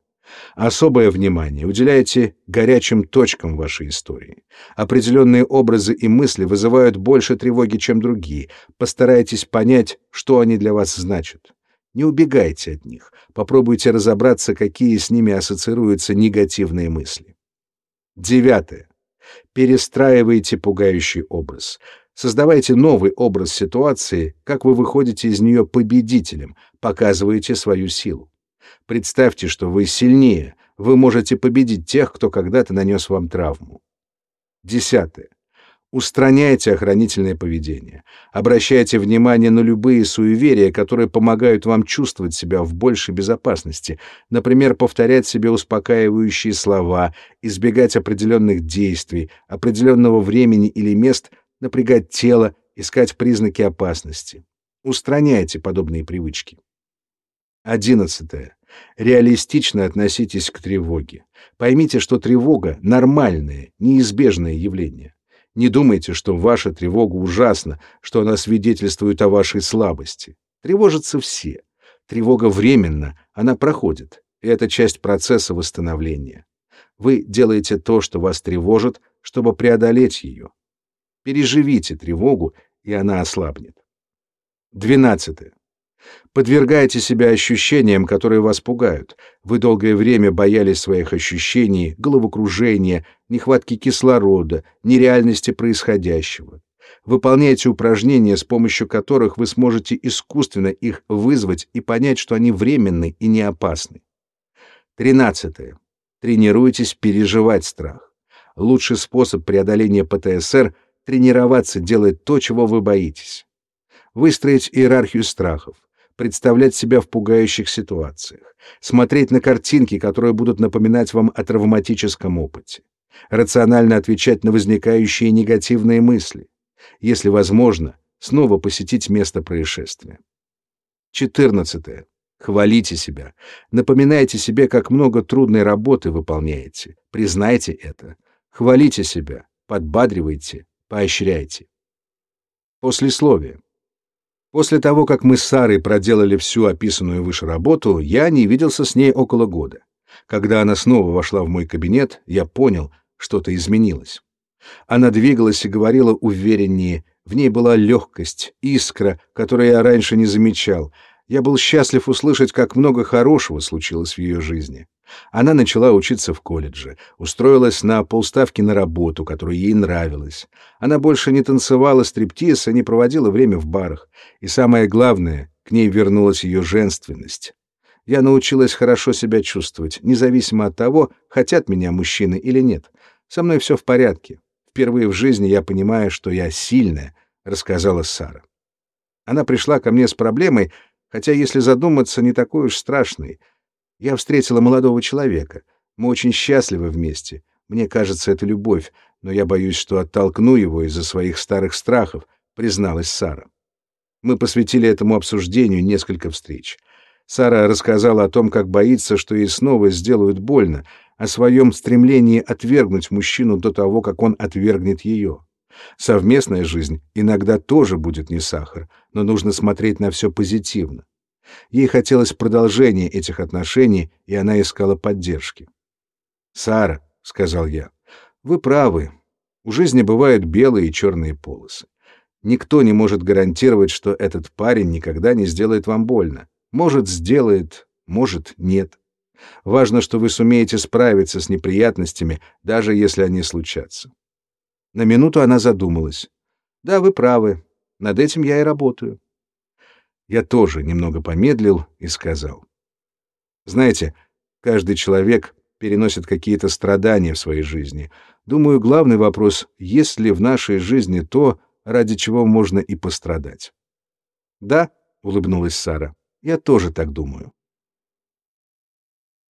Особое внимание уделяйте горячим точкам вашей истории. Определенные образы и мысли вызывают больше тревоги, чем другие. Постарайтесь понять, что они для вас значат. Не убегайте от них. Попробуйте разобраться, какие с ними ассоциируются негативные мысли. Девятое. Перестраивайте пугающий образ. Создавайте новый образ ситуации, как вы выходите из нее победителем, показываете свою силу. Представьте, что вы сильнее, вы можете победить тех, кто когда-то нанес вам травму. Десятое. Устраняйте охранительное поведение. Обращайте внимание на любые суеверия, которые помогают вам чувствовать себя в большей безопасности. Например, повторять себе успокаивающие слова, избегать определенных действий, определенного времени или мест, напрягать тело, искать признаки опасности. Устраняйте подобные привычки. Одиннадцатое. Реалистично относитесь к тревоге. Поймите, что тревога — нормальное, неизбежное явление. Не думайте, что ваша тревога ужасна, что она свидетельствует о вашей слабости. Тревожатся все. Тревога временна, она проходит, и это часть процесса восстановления. Вы делаете то, что вас тревожит, чтобы преодолеть ее. Переживите тревогу, и она ослабнет. Двенадцатое. Подвергайте себя ощущениям, которые вас пугают. Вы долгое время боялись своих ощущений, головокружения, нехватки кислорода, нереальности происходящего. Выполняйте упражнения, с помощью которых вы сможете искусственно их вызвать и понять, что они временны и не опасны. Тринадцатое. Тренируйтесь переживать страх. Лучший способ преодоления ПТСР — тренироваться делать то, чего вы боитесь. Выстроить иерархию страхов представлять себя в пугающих ситуациях, смотреть на картинки, которые будут напоминать вам о травматическом опыте, рационально отвечать на возникающие негативные мысли, если возможно, снова посетить место происшествия. 14. Хвалите себя. Напоминайте себе, как много трудной работы выполняете. Признайте это. Хвалите себя, подбадривайте, поощряйте. Послесловие. После того, как мы с Сарой проделали всю описанную выше работу, я не виделся с ней около года. Когда она снова вошла в мой кабинет, я понял, что-то изменилось. Она двигалась и говорила увереннее, в ней была легкость, искра, которую я раньше не замечал. Я был счастлив услышать, как много хорошего случилось в ее жизни. Она начала учиться в колледже, устроилась на полставки на работу, которая ей нравилась. Она больше не танцевала стриптиз и не проводила время в барах. И самое главное, к ней вернулась ее женственность. Я научилась хорошо себя чувствовать, независимо от того, хотят меня мужчины или нет. Со мной все в порядке. Впервые в жизни я понимаю, что я сильная, рассказала Сара. Она пришла ко мне с проблемой, хотя, если задуматься, не такой уж страшной — я встретила молодого человека. Мы очень счастливы вместе. Мне кажется, это любовь, но я боюсь, что оттолкну его из-за своих старых страхов, призналась Сара. Мы посвятили этому обсуждению несколько встреч. Сара рассказала о том, как боится, что ей снова сделают больно, о своем стремлении отвергнуть мужчину до того, как он отвергнет ее. Совместная жизнь иногда тоже будет не сахар, но нужно смотреть на все позитивно. Ей хотелось продолжения этих отношений, и она искала поддержки. «Сара», — сказал я, — «вы правы. У жизни бывают белые и черные полосы. Никто не может гарантировать, что этот парень никогда не сделает вам больно. Может, сделает, может, нет. Важно, что вы сумеете справиться с неприятностями, даже если они случатся». На минуту она задумалась. «Да, вы правы. Над этим я и работаю. Я тоже немного помедлил и сказал. Знаете, каждый человек переносит какие-то страдания в своей жизни. Думаю, главный вопрос, есть ли в нашей жизни то, ради чего можно и пострадать. Да, улыбнулась Сара. Я тоже так думаю.